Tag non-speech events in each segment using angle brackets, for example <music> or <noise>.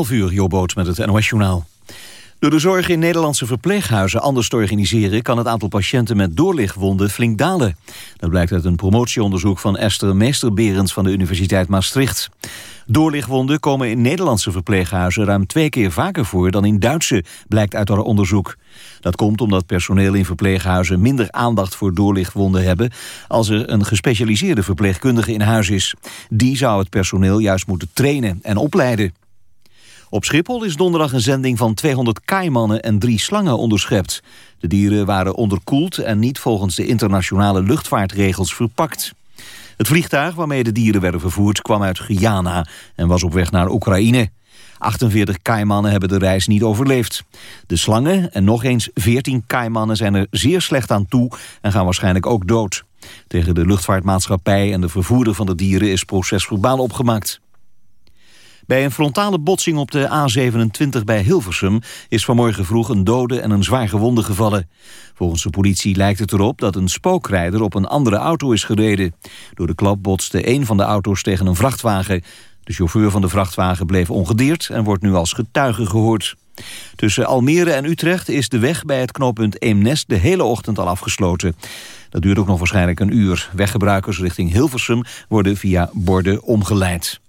11 uur, Jobboot met het NOS-journaal. Door de zorg in Nederlandse verpleeghuizen anders te organiseren... kan het aantal patiënten met doorlichtwonden flink dalen. Dat blijkt uit een promotieonderzoek van Esther Meesterberends... van de Universiteit Maastricht. Doorlichtwonden komen in Nederlandse verpleeghuizen... ruim twee keer vaker voor dan in Duitse, blijkt uit haar onderzoek. Dat komt omdat personeel in verpleeghuizen minder aandacht voor doorlichtwonden hebben... als er een gespecialiseerde verpleegkundige in huis is. Die zou het personeel juist moeten trainen en opleiden. Op Schiphol is donderdag een zending van 200 kaimannen en drie slangen onderschept. De dieren waren onderkoeld en niet volgens de internationale luchtvaartregels verpakt. Het vliegtuig waarmee de dieren werden vervoerd kwam uit Guyana en was op weg naar Oekraïne. 48 kaimannen hebben de reis niet overleefd. De slangen en nog eens 14 kaimannen zijn er zeer slecht aan toe en gaan waarschijnlijk ook dood. Tegen de luchtvaartmaatschappij en de vervoerder van de dieren is procesverbaal opgemaakt. Bij een frontale botsing op de A27 bij Hilversum... is vanmorgen vroeg een dode en een zwaar gewonde gevallen. Volgens de politie lijkt het erop dat een spookrijder op een andere auto is gereden. Door de klap botste een van de auto's tegen een vrachtwagen. De chauffeur van de vrachtwagen bleef ongedeerd en wordt nu als getuige gehoord. Tussen Almere en Utrecht is de weg bij het knooppunt Eemnes de hele ochtend al afgesloten. Dat duurt ook nog waarschijnlijk een uur. Weggebruikers richting Hilversum worden via borden omgeleid.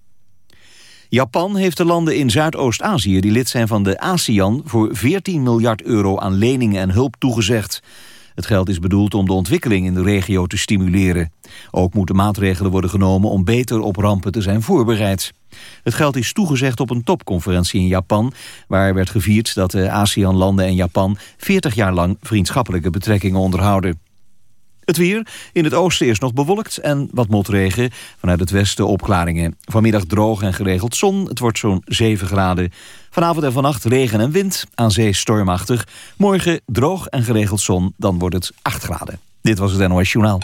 Japan heeft de landen in Zuidoost-Azië die lid zijn van de ASEAN... voor 14 miljard euro aan leningen en hulp toegezegd. Het geld is bedoeld om de ontwikkeling in de regio te stimuleren. Ook moeten maatregelen worden genomen om beter op rampen te zijn voorbereid. Het geld is toegezegd op een topconferentie in Japan... waar werd gevierd dat de ASEAN-landen en Japan 40 jaar lang vriendschappelijke betrekkingen onderhouden. Het weer. In het oosten is nog bewolkt en wat motregen. Vanuit het westen opklaringen. Vanmiddag droog en geregeld zon. Het wordt zo'n 7 graden. Vanavond en vannacht regen en wind. Aan zee stormachtig. Morgen droog en geregeld zon. Dan wordt het 8 graden. Dit was het NOS Journaal.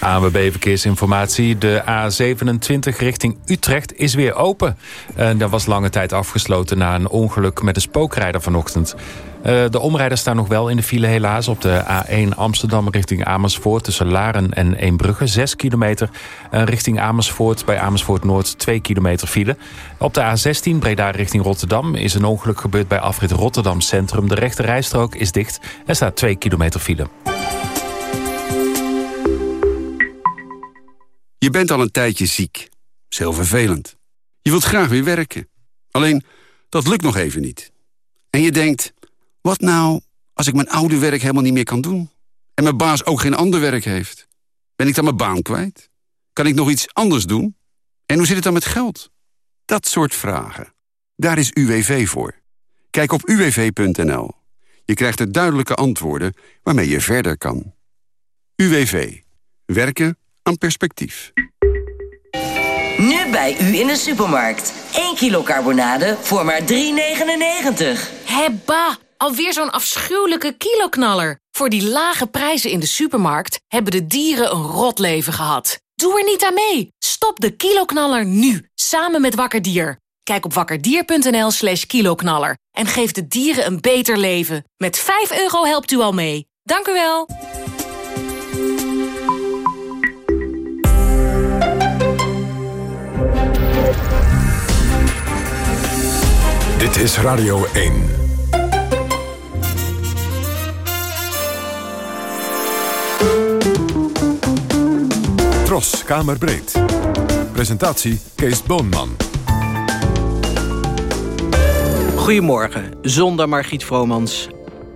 ANWB Verkeersinformatie. De A27 richting Utrecht is weer open. En dat was lange tijd afgesloten na een ongeluk met een spookrijder vanochtend. Eh, de omrijders staan nog wel in de file helaas. Op de A1 Amsterdam richting Amersfoort tussen Laren en Eembrugge. 6 kilometer. Uh, richting Amersfoort bij Amersfoort Noord 2 kilometer file. Op de A16 Breda richting Rotterdam is een ongeluk gebeurd bij afrit Rotterdam Centrum. De rechte rijstrook is dicht. Er staat 2 kilometer file. Je bent al een tijdje ziek. Dat vervelend. Je wilt graag weer werken. Alleen, dat lukt nog even niet. En je denkt... Wat nou als ik mijn oude werk helemaal niet meer kan doen? En mijn baas ook geen ander werk heeft? Ben ik dan mijn baan kwijt? Kan ik nog iets anders doen? En hoe zit het dan met geld? Dat soort vragen. Daar is UWV voor. Kijk op uwv.nl. Je krijgt er duidelijke antwoorden waarmee je verder kan. UWV. Werken aan perspectief. Nu bij u in de supermarkt. 1 kilo carbonade voor maar 3,99. Hebba! Alweer zo'n afschuwelijke kiloknaller. Voor die lage prijzen in de supermarkt hebben de dieren een rot leven gehad. Doe er niet aan mee. Stop de kiloknaller nu, samen met Wakkerdier. Kijk op wakkerdier.nl kiloknaller en geef de dieren een beter leven. Met 5 euro helpt u al mee. Dank u wel. Dit is Radio 1. Tros, Kamerbreed. Presentatie Kees Boonman. Goedemorgen, zonder Margriet Vromans.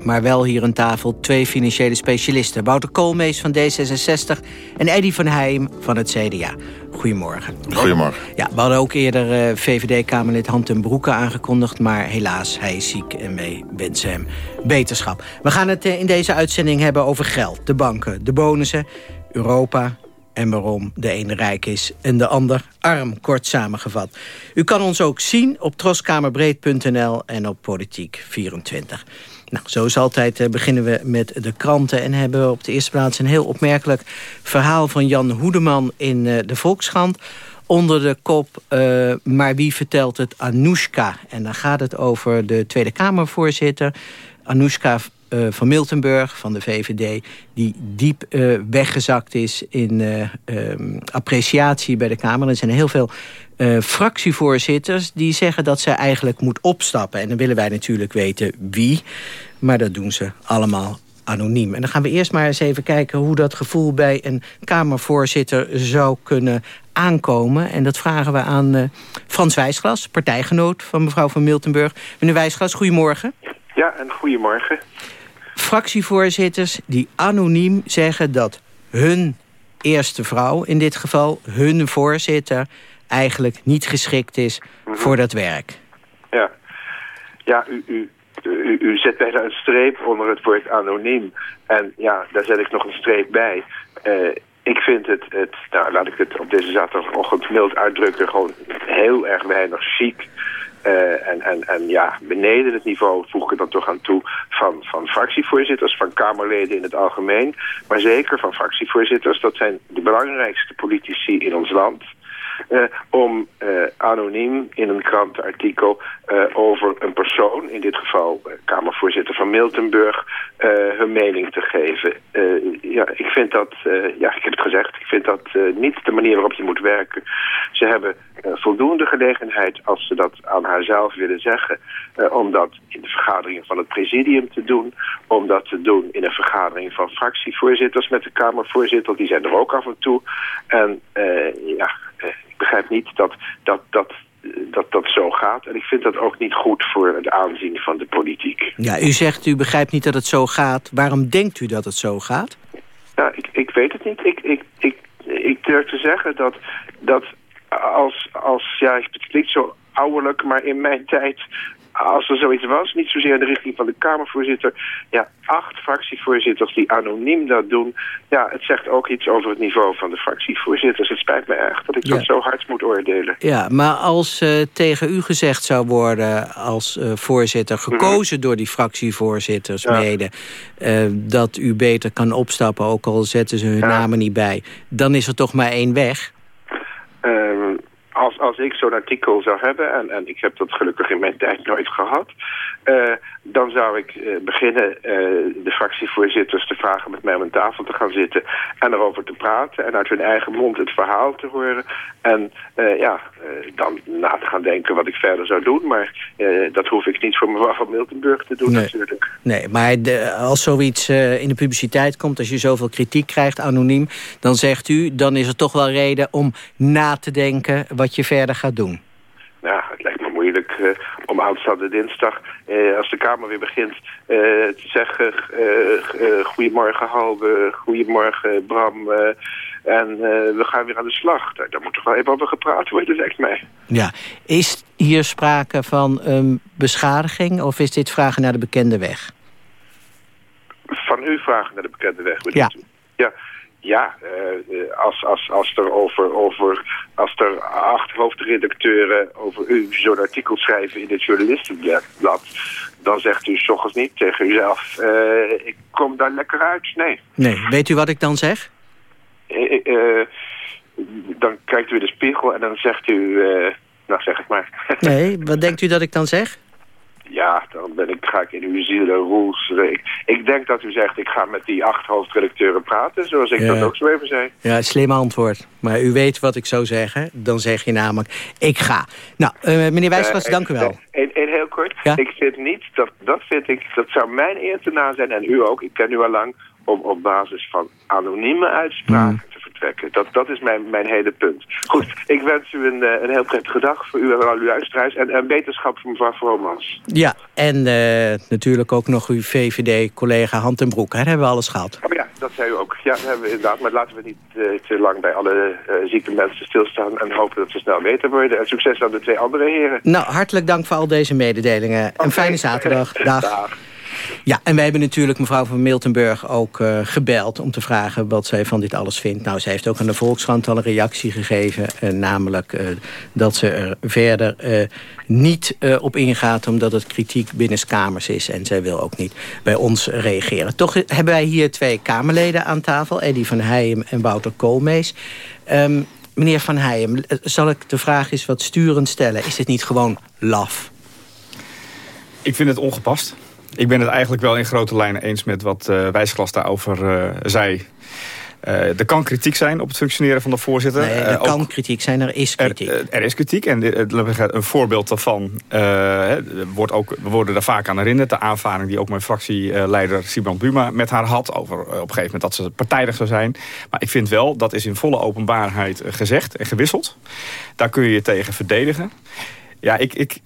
Maar wel hier aan tafel twee financiële specialisten. Wouter Koolmees van D66 en Eddy van Heijm van het CDA. Goedemorgen. Goedemorgen. Ja, we hadden ook eerder uh, VVD-Kamerlid Hand ten Broeke aangekondigd... maar helaas, hij is ziek en wij wensen hem beterschap. We gaan het uh, in deze uitzending hebben over geld, de banken, de bonussen... Europa, en waarom de ene rijk is en de ander arm, kort samengevat. U kan ons ook zien op troskamerbreed.nl en op Politiek24. Nou, zoals altijd eh, beginnen we met de kranten... en hebben we op de eerste plaats een heel opmerkelijk verhaal... van Jan Hoedeman in uh, de Volkskrant onder de kop... Uh, maar wie vertelt het Anoushka? En dan gaat het over de Tweede Kamervoorzitter... Anoushka uh, van Miltenburg, van de VVD... die diep uh, weggezakt is in uh, um, appreciatie bij de Kamer. Er zijn heel veel fractievoorzitters die zeggen dat ze eigenlijk moet opstappen. En dan willen wij natuurlijk weten wie. Maar dat doen ze allemaal anoniem. En dan gaan we eerst maar eens even kijken hoe dat gevoel bij een Kamervoorzitter zou kunnen aankomen. En dat vragen we aan Frans Wijsglas, partijgenoot van mevrouw van Miltenburg. Meneer Wijsglas, goedemorgen. Ja, en goedemorgen. Fractievoorzitters die anoniem zeggen dat hun eerste vrouw, in dit geval hun voorzitter, eigenlijk niet geschikt is mhm. voor dat werk. Ja, ja u, u, u, u zet bijna een streep onder het woord anoniem. En ja, daar zet ik nog een streep bij. Uh, ik vind het, het, nou laat ik het op deze zaterdagochtend mild uitdrukken, gewoon heel erg weinig chic. Uh, en, en, en ja, beneden het niveau voeg ik dan toch aan toe van, van fractievoorzitters, van Kamerleden in het algemeen. Maar zeker van fractievoorzitters, dat zijn de belangrijkste politici in ons land. Uh, om uh, anoniem in een krantenartikel uh, over een persoon, in dit geval Kamervoorzitter van Miltenburg, hun mening te geven. ja, ik vind dat, ja, ik heb het gezegd, ik vind dat niet de manier waarop je moet werken. Ze hebben voldoende gelegenheid, als ze dat aan haarzelf willen zeggen, om dat in de vergadering van het presidium te doen, om dat te doen in een vergadering van fractievoorzitters met de Kamervoorzitter, die zijn er ook af en toe. En ja, begrijp niet dat dat, dat, dat dat zo gaat. En ik vind dat ook niet goed voor het aanzien van de politiek. Ja, u zegt u begrijpt niet dat het zo gaat. Waarom denkt u dat het zo gaat? Ja, ik, ik weet het niet. Ik, ik, ik, ik durf te zeggen dat, dat als, als, ja, het klinkt zo ouderlijk, maar in mijn tijd als er zoiets was, niet zozeer in de richting van de Kamervoorzitter... ja, acht fractievoorzitters die anoniem dat doen... ja, het zegt ook iets over het niveau van de fractievoorzitters. Het spijt me erg dat ik dat zo hard moet oordelen. Ja, maar als uh, tegen u gezegd zou worden als uh, voorzitter... Mhm. gekozen door die fractievoorzitters mede... Uh, dat u beter kan opstappen, ook al zetten ze hun namen niet bij... dan is er toch maar één weg? Ehm, als, als ik zo'n artikel zou hebben, en, en ik heb dat gelukkig in mijn tijd nooit gehad, uh, dan zou ik uh, beginnen uh, de fractievoorzitters te vragen met mij om aan tafel te gaan zitten en erover te praten en uit hun eigen mond het verhaal te horen. En ja, dan na te gaan denken wat ik verder zou doen, maar dat hoef ik niet voor mevrouw van Miltenburg te doen nee. natuurlijk. Nee, maar de, als zoiets in de publiciteit komt, als je zoveel kritiek krijgt anoniem, dan zegt u, dan is er toch wel reden om na te denken wat je verder gaat doen. Ja, moeilijk uh, om aanstaande dinsdag, uh, als de Kamer weer begint, uh, te zeggen... goedemorgen Halbe, goedemorgen Bram... en we gaan weer aan de slag. Daar, daar moet toch wel even over gepraat worden, lijkt mij. Ja, is hier sprake van um, beschadiging of is dit vragen naar de bekende weg? Van u vragen naar de bekende weg, ja. U? Ja, ja, uh, als, als, als er over, over als er acht hoofdredacteuren over u zo'n artikel schrijven in het journalistenblad, dan zegt u s niet tegen uzelf, uh, ik kom daar lekker uit. Nee. Nee, weet u wat ik dan zeg? Uh, dan kijkt u in de spiegel en dan zegt u, nou zeg het maar. <laughs> nee, wat denkt u dat ik dan zeg? Ja, dan ben ik, ga ik in uw ziel roes. Ik, ik denk dat u zegt, ik ga met die acht hoofdredacteuren praten, zoals ik dat ook zo even zei. Ja, slim antwoord. Maar u weet wat ik zou zeggen. Dan zeg je namelijk, ik ga. Nou, uh, meneer Wijsglas, uh, dank u wel. En, heel kort, ja? ik vind niet, dat, dat vind ik, dat zou mijn eer te na zijn, en u ook, ik ken u al lang, om op basis van anonieme uitspraken mm. te vertrekken. Dat, dat is mijn, mijn hele punt. Goed, ik wens u een, een heel prettige dag voor u en al uw luisteraars. En, en beterschap voor mevrouw Vromans. Ja, en uh, natuurlijk ook nog uw VVD-collega Hand en Broek. Daar hebben we alles gehad. Oh ja, dat zei u ook. Ja, dat hebben we inderdaad. Maar laten we niet uh, te lang bij alle uh, zieke mensen stilstaan... en hopen dat ze snel beter worden. En succes aan de twee andere heren. Nou, hartelijk dank voor al deze mededelingen. Okay. Een fijne zaterdag. <laughs> Dag. Dag. Ja, en wij hebben natuurlijk mevrouw van Miltenburg ook uh, gebeld... om te vragen wat zij van dit alles vindt. Nou, zij heeft ook aan de Volkskrant al een reactie gegeven. Uh, namelijk uh, dat ze er verder niet op ingaat... omdat het kritiek binnenskamers is. En zij wil ook niet bij ons reageren. Toch hebben wij hier twee Kamerleden aan tafel. Eddie van Heijem en Wouter Koolmees. Um, meneer van Heijem, zal ik de vraag eens wat sturend stellen? Is dit niet gewoon laf? Ik vind het ongepast. Ik ben het eigenlijk wel in grote lijnen eens met wat uh, Wijsglas daarover uh, zei. er kan kritiek zijn op het functioneren van de voorzitter. Nee, er kan kritiek zijn, er is kritiek. Er, er is kritiek en een voorbeeld daarvan wordt ook, we worden daar vaak aan herinnerd. De aanvaring die ook mijn fractieleider Simon Buma met haar had over op een gegeven moment dat ze partijdig zou zijn. Maar ik vind wel, dat is in volle openbaarheid gezegd en gewisseld. Daar kun je je tegen verdedigen. Ja, ik, ik,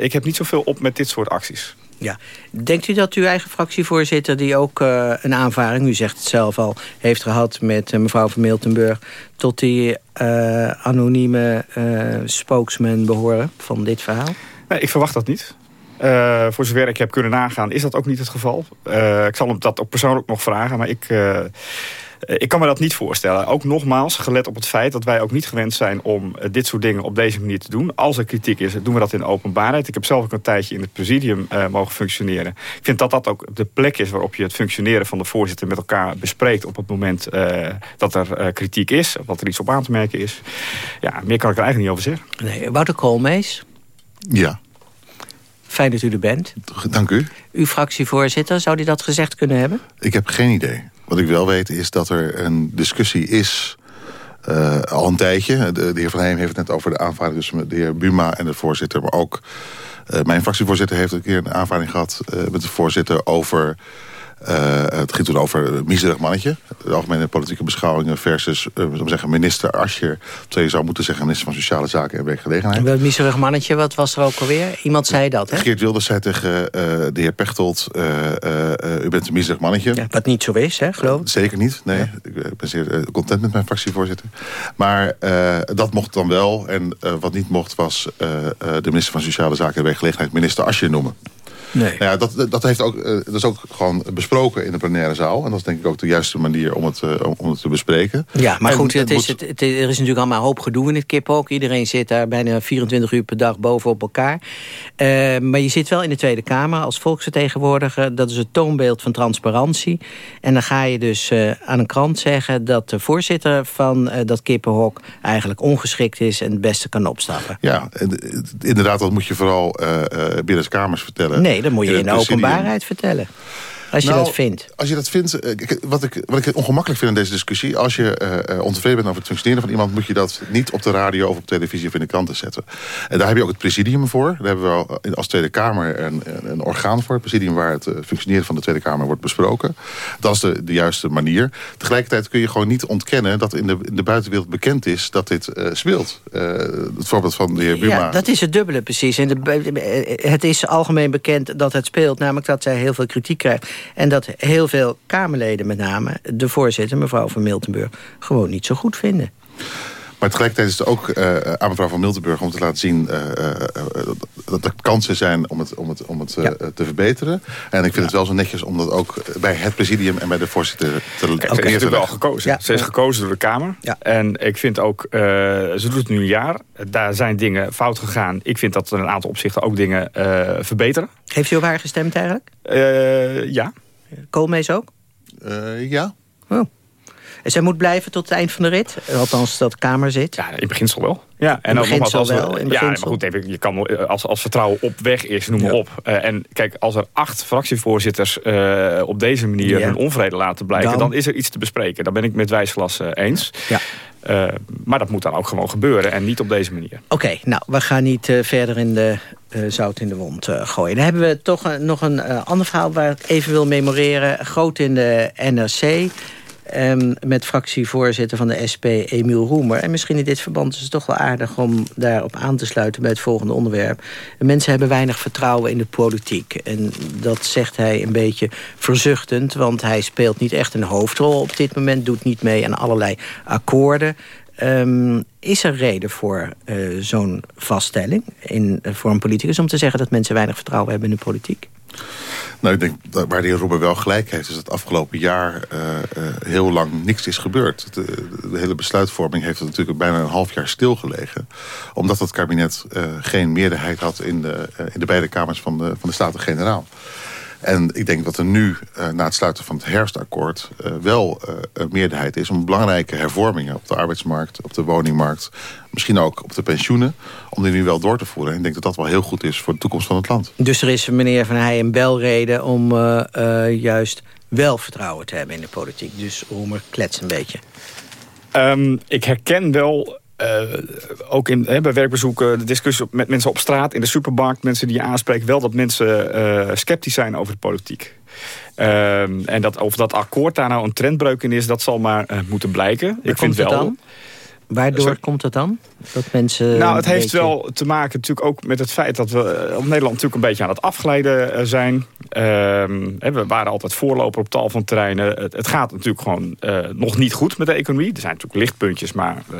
ik heb niet zoveel op met dit soort acties. Ja. Denkt u dat uw eigen fractievoorzitter... die ook uh, een aanvaring, u zegt het zelf al... heeft gehad met uh, mevrouw van Miltenburg... tot die anonieme spokesman behoren van dit verhaal? Nee, ik verwacht dat niet. voor zover ik heb kunnen nagaan, is dat ook niet het geval. ik zal hem dat ook persoonlijk nog vragen, maar ik... Eh, ik kan me dat niet voorstellen. Ook nogmaals, gelet op het feit dat wij ook niet gewend zijn... om eh, dit soort dingen op deze manier te doen. Als er kritiek is, doen we dat in de openbaarheid. Ik heb zelf ook een tijdje in het presidium uh, mogen functioneren. Ik vind dat dat ook de plek is waarop je het functioneren van de voorzitter... met elkaar bespreekt op het moment uh, dat er kritiek is... of dat er iets op aan te merken is. Ja, meer kan ik er eigenlijk niet over zeggen. Nee, Wouter Koolmees? Ja. Fijn dat u er bent. Dank u. Uw fractievoorzitter, zou die dat gezegd kunnen hebben? Ik heb geen idee. Wat ik wel weet is dat er een discussie is... Uh, al een tijdje. De, heer Van Heem heeft het net over de aanvaring tussen de heer Buma en de voorzitter. Maar ook uh, mijn fractievoorzitter heeft een keer een aanvaring gehad... Uh, met de voorzitter over uh, het ging toen over een miserig mannetje. De algemene politieke beschouwingen versus uh, zeggen, minister Ascher. Terwijl je zou moeten zeggen minister van Sociale Zaken en Werkgelegenheid. En dat miserig mannetje, wat was er ook alweer? Iemand zei dat, hè? Geert Wilders zei tegen uh, de heer Pechtold... u bent een miserig mannetje. Ja, wat niet zo is, hè, geloof ik? Zeker niet, nee. Ja. Ik ben zeer content met mijn fractievoorzitter. Maar dat mocht dan wel. En wat niet mocht was de minister van Sociale Zaken en Werkgelegenheid... minister Ascher noemen. Nee. Nou ja, dat, dat, heeft ook, uh, dat is ook gewoon besproken in de plenaire zaal. En dat is denk ik ook de juiste manier om het, uh, om het te bespreken. Ja, maar en, goed, het is, het, het, er is natuurlijk allemaal hoop gedoe in het kip ook. Iedereen zit daar bijna 24 uur per dag bovenop elkaar. Uh, maar je zit wel in de Tweede Kamer als volksvertegenwoordiger. Dat is het toonbeeld van transparantie. En dan ga je dus aan een krant zeggen... dat de voorzitter van dat kippenhok eigenlijk ongeschikt is... en het beste kan opstappen. Ja, inderdaad, dat moet je vooral binnen de kamers vertellen. Nee, dat moet je in de openbaarheid vertellen. Als je nou, dat vindt. Als je dat vindt, wat ik, wat ik ongemakkelijk vind in deze discussie... als je uh, ontevreden bent over het functioneren van iemand... moet je dat niet op de radio of op televisie of in de kranten zetten. En daar heb je ook het presidium voor. Daar hebben we al als Tweede Kamer een, een orgaan voor. Het presidium waar het functioneren van de Tweede Kamer wordt besproken. Dat is de, de juiste manier. Tegelijkertijd kun je gewoon niet ontkennen... dat in de, in de buitenwereld bekend is dat dit uh, speelt. het voorbeeld van de heer Buma. Ja, dat is het dubbele precies. En de, het is algemeen bekend dat het speelt. Namelijk dat zij heel veel kritiek krijgt. En dat heel veel Kamerleden met name de voorzitter, mevrouw van Miltenburg... gewoon niet zo goed vinden. Maar tegelijkertijd is het ook uh, aan mevrouw van Miltenburg om te laten zien uh, uh, dat er kansen zijn om het, om het, om het ja. te verbeteren. En ik vind ja. het wel zo netjes om dat ook bij het presidium en bij de voorzitter te Kijk, Ze is natuurlijk wel gekozen. Ja. Ze is gekozen door de Kamer. En ik vind ook, ze doet het nu een jaar. Daar zijn dingen fout gegaan. Ik vind dat er een aantal opzichten ook dingen verbeteren. Heeft u op haar gestemd eigenlijk? ja. Koolmees ook? ja. Oh. En zij moet blijven tot het eind van de rit? Althans, dat Kamer zit? Ja, in beginsel wel. Ja, en in beginsel als wel. In ja, maar goed, je kan, als, als vertrouwen op weg is, noem maar ja. op. Uh, en kijk, als er acht fractievoorzitters uh, op deze manier ja. hun onvrede laten blijken... Dan... dan... is er iets te bespreken. Daar ben ik met wijsglas uh, eens. Ja. Uh, maar dat moet dan ook gewoon gebeuren en niet op deze manier. Oké, okay, nou, we gaan niet uh, verder in de uh, zout in de wond gooien. Dan hebben we toch nog een ander verhaal waar ik even wil memoreren. Groot in de NRC... Um, met fractievoorzitter van de SP, Emiel Roemer. En misschien in dit verband is het toch wel aardig om daarop aan te sluiten... bij het volgende onderwerp. Mensen hebben weinig vertrouwen in de politiek. En dat zegt hij een beetje verzuchtend... want hij speelt niet echt een hoofdrol op dit moment... doet niet mee aan allerlei akkoorden... Um, is er reden voor uh, zo'n vaststelling in, uh, voor een politicus... om te zeggen dat mensen weinig vertrouwen hebben in de politiek? Nou, ik denk waar de heer Robben wel gelijk heeft... is dat afgelopen jaar uh, uh, heel lang niks is gebeurd. De, de, hele besluitvorming heeft natuurlijk bijna een half jaar stilgelegen. Omdat het kabinet geen meerderheid had in de, in de beide kamers van de, van de Staten-Generaal. En ik denk dat er nu, uh, na het sluiten van het herfstakkoord... Uh, wel uh, een meerderheid is om belangrijke hervormingen... op de arbeidsmarkt, op de woningmarkt... misschien ook op de pensioenen, om die nu wel door te voeren. En ik denk dat dat wel heel goed is voor de toekomst van het land. Dus er is, meneer Van Heijen, een belreden om juist wel vertrouwen te hebben in de politiek. Dus Roemer, klets een beetje. Um, ik herken wel ook in, hè, bij werkbezoeken, de discussie met mensen op straat, in de supermarkt, mensen die je aanspreken, wel dat mensen uh, sceptisch zijn over de politiek. Uh, en dat, of dat akkoord daar nou een trendbreuk in is, dat zal maar uh, moeten blijken. ik vind wel. Waardoor komt het dan? Dat mensen nou, het heeft wel te maken natuurlijk ook met het feit dat we op Nederland natuurlijk een beetje aan het afglijden zijn. Ehm, we waren altijd voorloper op tal van terreinen. Het, het gaat natuurlijk gewoon uh, nog niet goed met de economie. Er zijn natuurlijk lichtpuntjes, maar uh,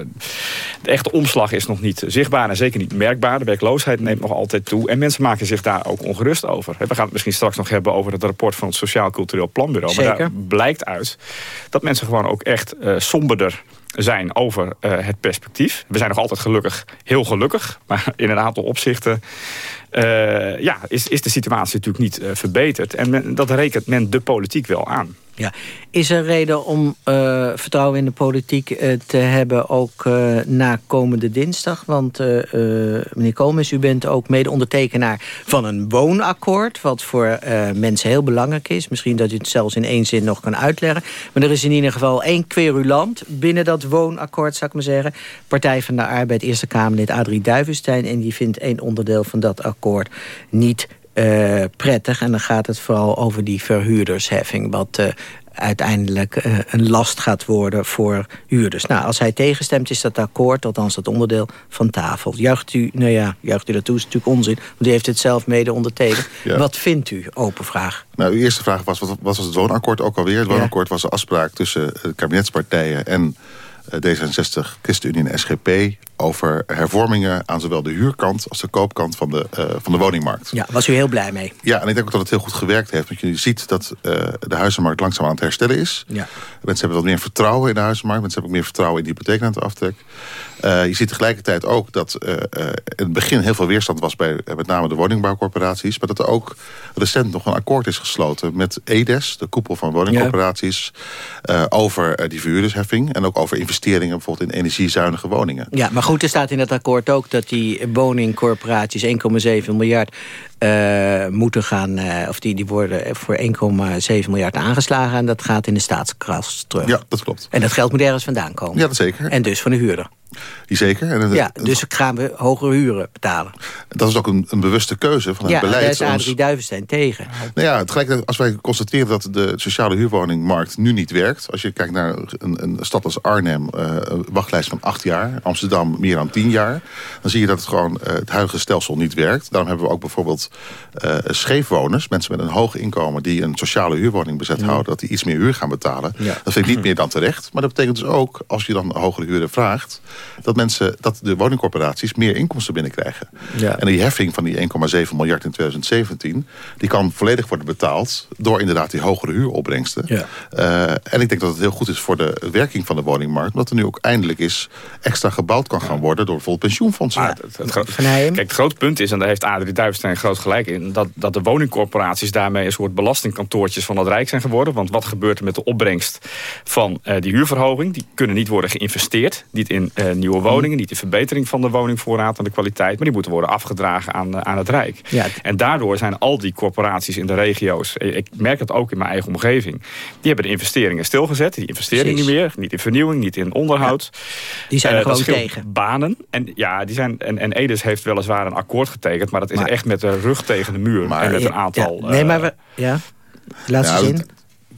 de echte omslag is nog niet zichtbaar en zeker niet merkbaar. De werkloosheid neemt nog altijd toe en mensen maken zich daar ook ongerust over. We gaan het misschien straks nog hebben over het rapport van het Sociaal Cultureel Planbureau. Zeker. Maar daar blijkt uit dat mensen gewoon ook echt somberder zijn over uh, het perspectief. We zijn nog altijd gelukkig, heel gelukkig. Maar <laughs> in een aantal opzichten uh, ja, is, is de situatie natuurlijk niet uh, verbeterd. En men, dat rekent men de politiek wel aan. Ja. Is er reden om uh, vertrouwen in de politiek te hebben ook na komende dinsdag? Want meneer Koolmees, u bent ook mede-ondertekenaar van een woonakkoord... wat voor mensen heel belangrijk is. Misschien dat u het zelfs in één zin nog kan uitleggen. Maar er is in ieder geval één querulant binnen dat woonakkoord, zou ik maar zeggen. Partij van de Arbeid, Eerste Kamerlid Adrie Duivenstein... en die vindt één onderdeel van dat akkoord niet uh, prettig. En dan gaat het vooral over die verhuurdersheffing... wat uh, uiteindelijk uh, een last gaat worden voor huurders. Nou, als hij tegenstemt is dat akkoord, althans dat onderdeel, van tafel. Juicht u, nou ja, juicht u dat toe, is natuurlijk onzin. Want u heeft het zelf mede ondertekend. <laughs> Ja. Wat vindt u? Open vraag. Nou, uw eerste vraag was, wat was het woonakkoord ook alweer? Het woonakkoord was een afspraak tussen kabinetspartijen... en D66, ChristenUnie en SGP over hervormingen aan zowel de huurkant als de koopkant van de, uh, van de woningmarkt. Ja, was u heel blij mee? Ja, en ik denk ook dat het heel goed gewerkt heeft. Want je ziet dat uh, de huizenmarkt langzaam aan het herstellen is. Ja. Mensen hebben wat meer vertrouwen in de huizenmarkt. Mensen hebben ook meer vertrouwen in de hypotheekrenteaftrek. Uh, je ziet tegelijkertijd ook dat in het begin heel veel weerstand was... bij met name de woningbouwcorporaties. Maar dat er ook recent nog een akkoord is gesloten met EDES... de koepel van woningcorporaties... Over die verhuurdersheffing en ook over investeringen... bijvoorbeeld in energiezuinige woningen. Ja, maar goed, er staat in dat akkoord ook dat die woningcorporaties 1,7 miljard uh, moeten gaan, uh, of die, die worden voor 1,7 miljard aangeslagen en dat gaat in de staatskas terug. Ja, dat klopt. En dat geld moet ergens vandaan komen. Ja, dat zeker. En dus van de huurder. Zeker. En ja, dus gaan we hogere huren betalen. Dat is ook een, een bewuste keuze van het ja, beleid. Ja, daar is Adrie Duivenstein tegen. Nou ja, tegelijkertijd als wij constateren dat de sociale huurwoningmarkt nu niet werkt. Als je kijkt naar een, een stad als Arnhem, uh, een wachtlijst van acht jaar. Amsterdam meer dan tien jaar. Dan zie je dat het gewoon uh, het huidige stelsel niet werkt. Daarom hebben we ook bijvoorbeeld uh, scheefwoners. Mensen met een hoog inkomen die een sociale huurwoning bezet ja. houden. Dat die iets meer huur gaan betalen. Ja. Dat vind ik niet meer dan terecht. Maar dat betekent dus ook, als je dan hogere huren vraagt dat mensen, dat de woningcorporaties meer inkomsten binnenkrijgen. Ja. En die heffing van die 1,7 miljard in 2017, die kan volledig worden betaald door inderdaad die hogere huuropbrengsten. Ja. Uh, en ik denk dat het heel goed is voor de werking van de woningmarkt, omdat er nu ook eindelijk eens extra gebouwd kan gaan worden door bijvoorbeeld pensioenfondsen. Maar het, het, het, kijk, het grote punt is, en daar heeft Adrie Duivenstein groot gelijk in, dat, dat de woningcorporaties daarmee een soort belastingkantoortjes van het Rijk zijn geworden. Want wat gebeurt er met de opbrengst van uh, die huurverhoging? Die kunnen niet worden geïnvesteerd, niet in uh, nieuwe woningen, niet de verbetering van de woningvoorraad en de kwaliteit, maar die moeten worden afgedragen aan, aan het Rijk. Ja. En daardoor zijn al die corporaties in de regio's, ik merk dat ook in mijn eigen omgeving, die hebben de investeringen stilgezet. Die investeren Precies. niet meer, niet in vernieuwing, niet in onderhoud. Ja. Die zijn er uh, gewoon tegen. banen. En, ja, die zijn, en, en Edes heeft weliswaar een akkoord getekend, maar dat is Maar- echt met de rug tegen de muur. Maar- en met een aantal... Ja, nee, eh, maar we, ja. Laatste Ja, zin.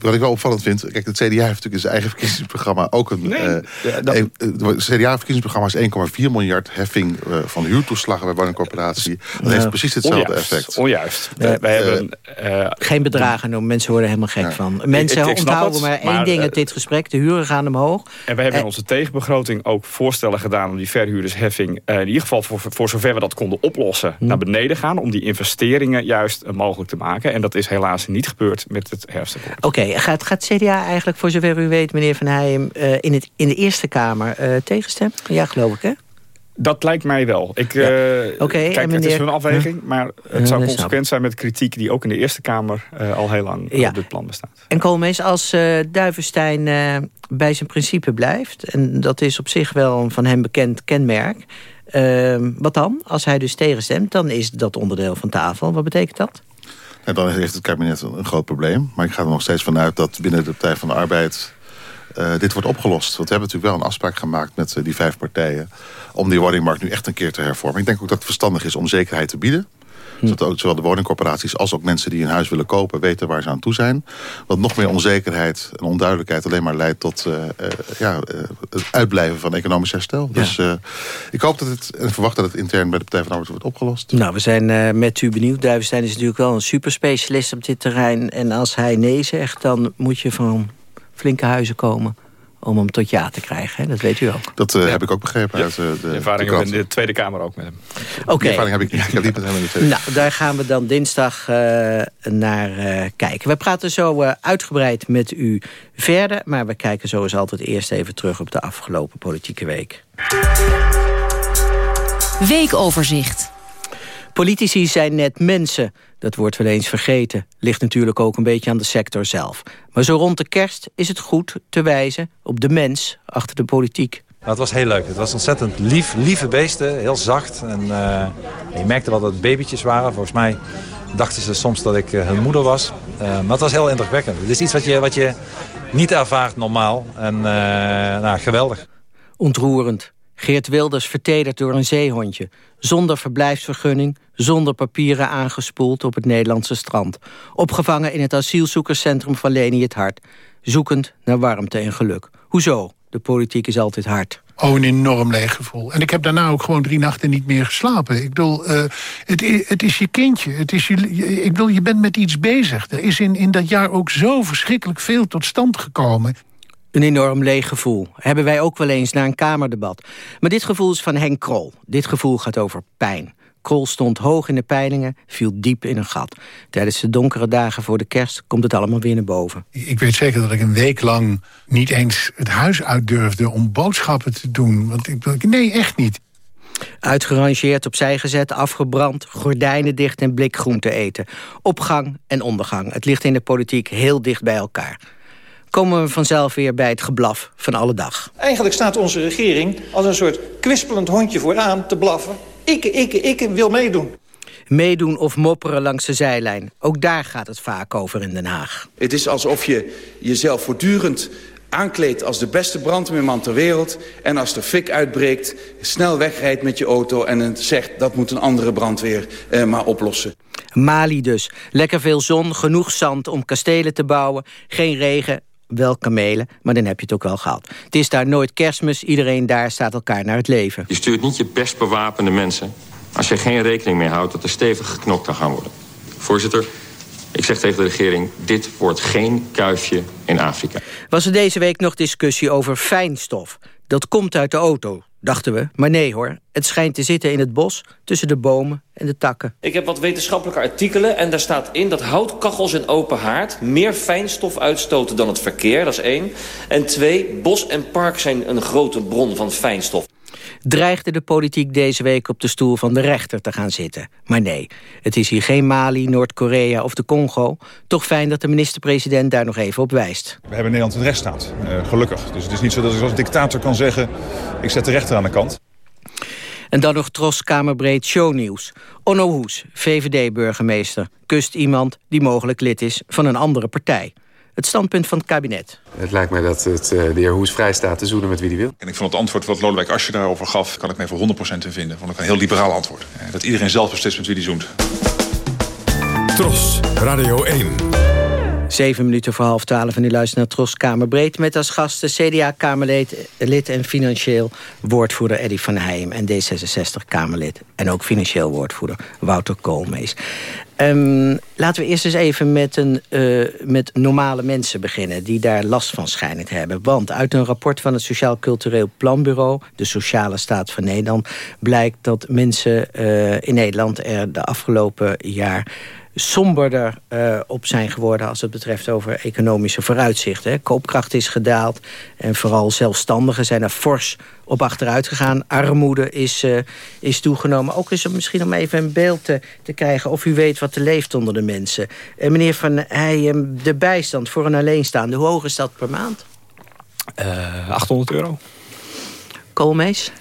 Wat ik wel opvallend vind, kijk, het CDA heeft natuurlijk in zijn eigen verkiezingsprogramma ook een. Nee, eh, dat- een- het CDA-verkiezingsprogramma is 1,4 miljard heffing eh, van huurtoeslagen bij woningcorporatie. Dat heeft precies hetzelfde onjuist, effect. Onjuist. Ja, wij, wij eh, hebben... eh, Geen bedragen noemen, mensen worden helemaal gek van. Mensen ik- ik snap onthouden het, maar één maar, ding eh, uit dit gesprek. De huren gaan omhoog. En we hebben in Eh, onze tegenbegroting ook voorstellen gedaan... om die verhuurdersheffing eh, in ieder geval voor, voor zover we dat konden oplossen... Hm. naar beneden gaan, om die investeringen juist eh, mogelijk te maken. En dat is helaas niet gebeurd met het herfstakkoord. Oké, gaat, gaat CDA eigenlijk, voor zover u weet, meneer Van Heijem... eh, in, het, in de Eerste Kamer eh, tegenstemmen? Ja, geloof ik, hè? Dat lijkt mij wel. Ik, Ja. eh, kijk, het is meneer- hun afweging, maar het Ja, zou snap consequent zijn met kritiek... die ook in de Eerste Kamer al heel lang Ja. op dit plan bestaat. En Koolmees, als Duivenstein eh, bij zijn principe blijft... en dat is op zich wel een van hem bekend kenmerk... wat dan? Als hij dus tegenstemt, dan is dat onderdeel van tafel. Wat betekent dat? En dan heeft het kabinet een groot probleem. Maar ik ga er nog steeds vanuit dat binnen de Partij van de Arbeid... Uh, dit wordt opgelost. Want we hebben natuurlijk wel een afspraak gemaakt met uh, die vijf partijen... om die woningmarkt nu echt een keer te hervormen. Ik denk ook dat het verstandig is om zekerheid te bieden. Hm. Zodat ook zowel de woningcorporaties als ook mensen die een huis willen kopen... weten waar ze aan toe zijn. Want nog meer onzekerheid en onduidelijkheid alleen maar leidt tot uh, ja, het uitblijven van economisch herstel. Ja. Dus ik hoop dat het en verwacht dat het intern bij de Partij van Arbeid wordt opgelost. Nou, we zijn met u benieuwd. Duivenstein is natuurlijk wel een superspecialist op dit terrein. En als hij nee zegt, dan moet je van flinke huizen komen om hem tot ja te krijgen. Hè? Dat weet u ook. Dat uh, heb ik ook begrepen ja. uit uh, de, de ervaring de in de Tweede Kamer ook met hem. Oké. Okay. ervaring heb ik niet. Ik heb niet met hem in de Tweede Nou, daar gaan we dan dinsdag uh, naar kijken. We praten zo uitgebreid met u verder. Maar we kijken zoals altijd eerst even terug op de afgelopen politieke week. Weekoverzicht. Politici zijn net mensen. Dat wordt wel eens vergeten. Ligt natuurlijk ook een beetje aan de sector zelf. Maar zo rond de kerst is het goed te wijzen op de mens achter de politiek. Nou, het was heel leuk. Het was ontzettend lief, lieve beesten, heel zacht. En, uh, je merkte wel dat het babytjes waren. Volgens mij dachten ze soms dat ik uh, hun moeder was. Uh, maar het was heel indrukwekkend. Het is iets wat je, wat je niet ervaart normaal. En nou, geweldig. Ontroerend. Geert Wilders vertederd door een zeehondje. Zonder verblijfsvergunning, zonder papieren aangespoeld op het Nederlandse strand. Opgevangen in het asielzoekerscentrum van Leni het Hart. Zoekend naar warmte en geluk. Hoezo? De politiek is altijd hard. Oh, een enorm leeg gevoel. En ik heb daarna ook gewoon drie nachten niet meer geslapen. Ik bedoel, uh, het, het, is je kindje. Het is je, ik bedoel, je bent met iets bezig. Er is in, in dat jaar ook zo verschrikkelijk veel tot stand gekomen. Een enorm leeg gevoel. Hebben wij ook wel eens na een Kamerdebat. Maar dit gevoel is van Henk Krol. Dit gevoel gaat over pijn. Krol stond hoog in de peilingen, viel diep in een gat. Tijdens de donkere dagen voor de kerst komt het allemaal weer naar boven. Ik weet zeker dat ik een week lang niet eens het huis uit durfde... om boodschappen te doen. Want ik, nee, echt niet. Uitgerangeerd, opzij gezet, afgebrand, gordijnen dicht en blikgroente eten. Opgang en ondergang. Het ligt in de politiek heel dicht bij elkaar komen we vanzelf weer bij het geblaf van alle dag. Eigenlijk staat onze regering als een soort kwispelend hondje vooraan te blaffen. Ikke, ikke, ikke wil meedoen. Meedoen of mopperen langs de zijlijn. Ook daar gaat het vaak over in Den Haag. Het is alsof je jezelf voortdurend aankleedt als de beste brandweerman ter wereld... en als er fik uitbreekt, snel wegrijdt met je auto... en zegt dat moet een andere brandweer eh, maar oplossen. Mali dus. Lekker veel zon, genoeg zand om kastelen te bouwen. Geen regen, wel kamelen, maar dan heb je het ook wel gehad. Het is daar nooit kerstmis, iedereen daar staat elkaar naar het leven. Je stuurt niet je best bewapende mensen... als je geen rekening mee houdt dat er stevig geknokt kan gaan worden. Voorzitter, ik zeg tegen de regering, dit wordt geen kuifje in Afrika. Was er deze week nog discussie over fijnstof? Dat komt uit de auto, dachten we. Maar nee hoor, het schijnt te zitten in het bos tussen de bomen en de takken. Ik heb wat wetenschappelijke artikelen en daar staat in... dat houtkachels en open haard meer fijnstof uitstoten dan het verkeer, dat is één. En twee, bos en park zijn een grote bron van fijnstof dreigde de politiek deze week op de stoel van de rechter te gaan zitten. Maar nee, het is hier geen Mali, Noord-Korea of de Congo. Toch fijn dat de minister-president daar nog even op wijst. We hebben Nederland een rechtsstaat, uh, gelukkig. Dus het is niet zo dat ik als dictator kan zeggen... ik zet de rechter aan de kant. En dan nog Tros Kamerbreed shownieuws. Onno Hoes, VVD-burgemeester, kust iemand die mogelijk lid is van een andere partij het standpunt van het kabinet. Het lijkt mij dat het, uh, de heer Hoes vrij staat te zoenen met wie hij wil. En ik vond het antwoord wat Lodewijk Asscher daarover gaf... kan ik mij voor 100% in vinden. Vond ik een heel liberaal antwoord. Uh, dat iedereen zelf beslist met wie hij zoent. Tros, Radio 1. Zeven minuten voor half twaalf en u luistert naar Tros Kamerbreed... met als gasten CDA-Kamerlid lid en financieel woordvoerder Eddy van Heijem... en D66-Kamerlid en ook financieel woordvoerder Wouter Koolmees. Um, laten we eerst eens even met, een, uh, met normale mensen beginnen... die daar last van schijnen te hebben. Want uit een rapport van het Sociaal Cultureel Planbureau... de Sociale Staat van Nederland... blijkt dat mensen uh, in Nederland er de afgelopen jaar somberder uh, op zijn geworden... als het betreft over economische vooruitzichten. Koopkracht is gedaald en vooral zelfstandigen zijn er fors op achteruit gegaan. Armoede is, uh, is toegenomen. Ook is er misschien om even een beeld te, te krijgen... of u weet wat er leeft onder de mensen. Uh, meneer Van Heijem, de bijstand voor een alleenstaande... hoe hoog is dat per maand? 800 euro. Koolmees?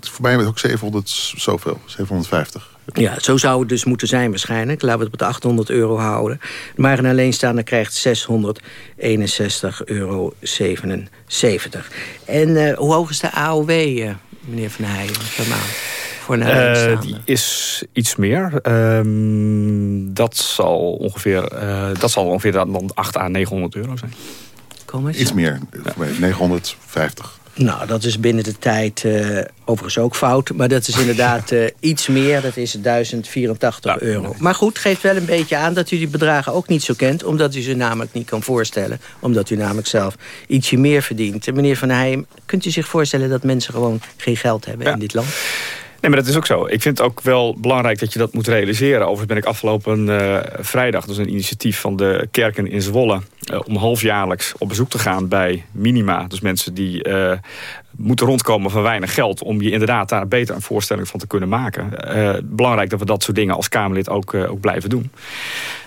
Voor mij is het ook 700 zoveel, 750. Ja, zo zou het dus moeten zijn waarschijnlijk. Laten we het op de 800 euro houden. Maar een alleenstaande krijgt 661 euro 77. En uh, hoe hoog is de AOW, uh, meneer Van Heijen, per maand? Voor een uh, die is iets meer. Um, dat, zal ongeveer, dat zal ongeveer dan 8 à 900 euro zijn. Kom eens. Iets meer, ja. 950. Nou, dat is binnen de tijd uh, overigens ook fout. Maar dat is <laughs> inderdaad uh, iets meer. Dat is 1084 ja, euro. Maar goed, geeft wel een beetje aan dat u die bedragen ook niet zo kent. Omdat u ze namelijk niet kan voorstellen. Omdat u namelijk zelf ietsje meer verdient. En meneer Van Heijm, kunt u zich voorstellen dat mensen gewoon geen geld hebben ja. in dit land? Nee, maar dat is ook zo. Ik vind het ook wel belangrijk dat je dat moet realiseren. Overigens ben ik afgelopen uh, vrijdag, dus een initiatief van de kerken in Zwolle... Uh, om halfjaarlijks op bezoek te gaan bij minima. Dus mensen die uh, moeten rondkomen van weinig geld... om je inderdaad daar beter een voorstelling van te kunnen maken. belangrijk dat we dat soort dingen als Kamerlid ook, ook blijven doen.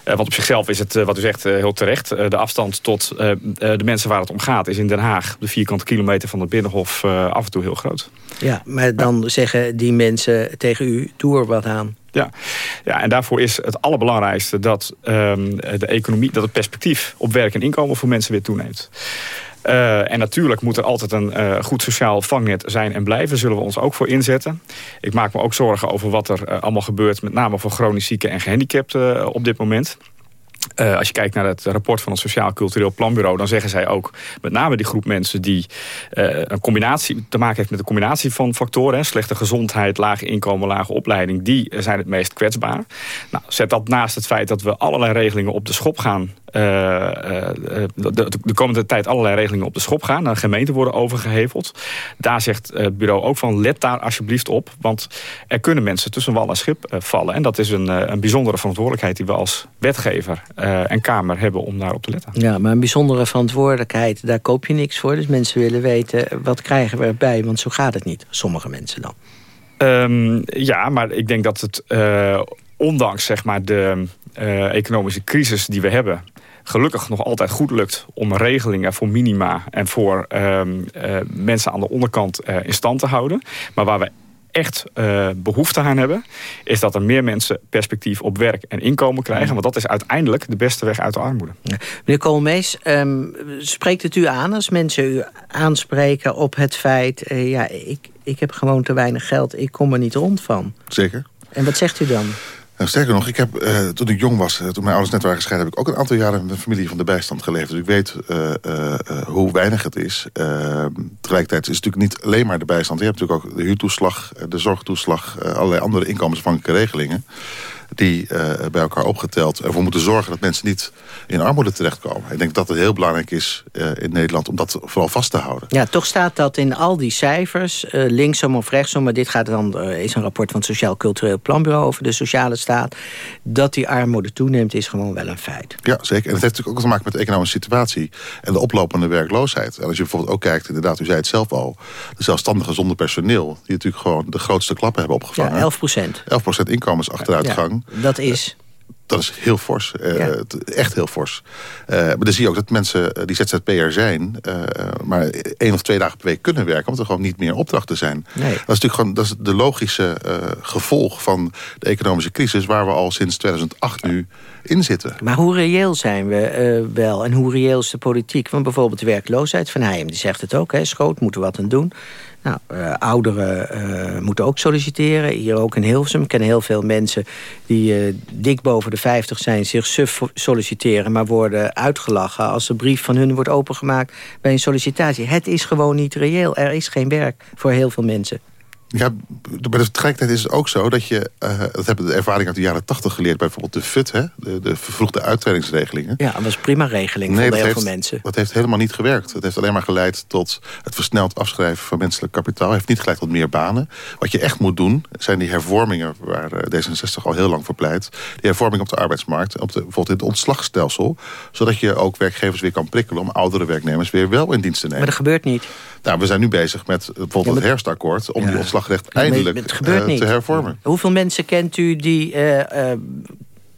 want op zichzelf is het, wat u zegt, heel terecht. de afstand tot de mensen waar het om gaat... is in Den Haag, de vierkante kilometer van het Binnenhof... af en toe heel groot. Ja, maar dan zeggen die mensen tegen u, doe wat aan. Ja. ja, en daarvoor is het allerbelangrijkste dat um, de economie, dat het perspectief op werk en inkomen voor mensen weer toeneemt. Uh, en natuurlijk moet er altijd een uh, goed sociaal vangnet zijn en blijven. Zullen we ons ook voor inzetten. Ik maak me ook zorgen over wat er uh, allemaal gebeurt... met name voor chronisch zieken en gehandicapten op dit moment. Uh, als je kijkt naar het rapport van het Sociaal Cultureel Planbureau... dan zeggen zij ook, met name die groep mensen... die uh, een combinatie te maken heeft met een combinatie van factoren... Slechte gezondheid, lage inkomen, lage opleiding... die zijn het meest kwetsbaar. Nou, zet dat naast het feit dat we allerlei regelingen op de schop gaan... Uh, de, de, de, komende tijd allerlei regelingen op de schop gaan... naar gemeenten worden overgeheveld. Daar zegt het bureau ook van, let daar alsjeblieft op... want er kunnen mensen tussen wal en schip vallen. En dat is een, een bijzondere verantwoordelijkheid die we als wetgever en Kamer hebben om daarop te letten. Ja, maar een bijzondere verantwoordelijkheid, daar koop je niks voor. Dus mensen willen weten, wat krijgen we erbij? Want zo gaat het niet, sommige mensen dan. Um, ja, maar ik denk dat het, uh, ondanks zeg maar, de uh, economische crisis die we hebben gelukkig nog altijd goed lukt om regelingen voor minima en voor um, uh, mensen aan de onderkant uh, in stand te houden. Maar waar we echt uh, behoefte aan hebben... is dat er meer mensen perspectief op werk en inkomen krijgen. Want dat is uiteindelijk de beste weg uit de armoede. Ja. Meneer Koolmees, um, spreekt het u aan als mensen u aanspreken op het feit... Uh, ja, ik, ik heb gewoon te weinig geld, ik kom er niet rond van. Zeker. En wat zegt u dan? Nou, sterker nog, ik heb, uh, toen ik jong was, uh, toen mijn ouders net waren gescheiden... heb ik ook een aantal jaren met een familie van de bijstand geleefd. Dus ik weet uh, hoe weinig het is. tegelijkertijd is het natuurlijk niet alleen maar de bijstand. Je hebt natuurlijk ook de huurtoeslag, de zorgtoeslag... allerlei andere inkomensafhankelijke regelingen die uh, bij elkaar opgeteld ervoor moeten zorgen dat mensen niet in armoede terechtkomen. Ik denk dat het heel belangrijk is uh, in Nederland om dat vooral vast te houden. Ja, toch staat dat in al die cijfers, uh, linksom of rechtsom... maar dit gaat dan, is een rapport van het Sociaal Cultureel Planbureau... over de sociale staat, dat die armoede toeneemt is gewoon wel een feit. Ja, zeker. En het heeft natuurlijk ook te maken met de economische situatie... en de oplopende werkloosheid. En als je bijvoorbeeld ook kijkt, inderdaad, u zei het zelf al... de zelfstandigen zonder personeel, die natuurlijk gewoon de grootste klappen hebben opgevangen. Ja, 11 procent. 11 procent inkomensachteruitgang. Dat is... Dat is heel fors. Uh, ja. Echt heel fors. Uh, maar dan zie je ook dat mensen die ZZP'er zijn... Uh, maar één of twee dagen per week kunnen werken... omdat er gewoon niet meer opdrachten zijn. Nee. Dat is natuurlijk gewoon dat is de logische gevolg van de economische crisis... waar we al sinds 2008 nu in zitten. Maar hoe reëel zijn we wel? En hoe reëel is de politiek? Want bijvoorbeeld de werkloosheid van Heijm, die zegt het ook. Hè, Schoot, moeten we wat aan doen. Nou, uh, ouderen uh, moeten ook solliciteren. Hier ook in Hilversum. Ik ken heel veel mensen die uh, dik boven de 50 zijn... zich suf solliciteren, maar worden uitgelachen... als de brief van hun wordt opengemaakt bij een sollicitatie. Het is gewoon niet reëel. Er is geen werk voor heel veel mensen. Ja, maar tegelijkertijd is het ook zo dat je... Uh, dat hebben de ervaring uit de jaren tachtig geleerd... bij bijvoorbeeld de FUT, hè, de, de vervroegde uittredingsregelingen. Ja, dat was prima regeling nee, voor heel veel mensen. Dat heeft helemaal niet gewerkt. Het heeft alleen maar geleid tot het versneld afschrijven van menselijk kapitaal. Het heeft niet geleid tot meer banen. Wat je echt moet doen, zijn die hervormingen... waar D66 al heel lang voor pleit. Die hervorming op de arbeidsmarkt, op de, bijvoorbeeld in het ontslagstelsel. Zodat je ook werkgevers weer kan prikkelen... om oudere werknemers weer wel in dienst te nemen. Maar dat gebeurt niet. Nou, we zijn nu bezig met bijvoorbeeld ja, maar... het herfstakkoord... om ja. die ontslagrecht eindelijk uh, niet. te hervormen. Hoeveel mensen kent u die uh,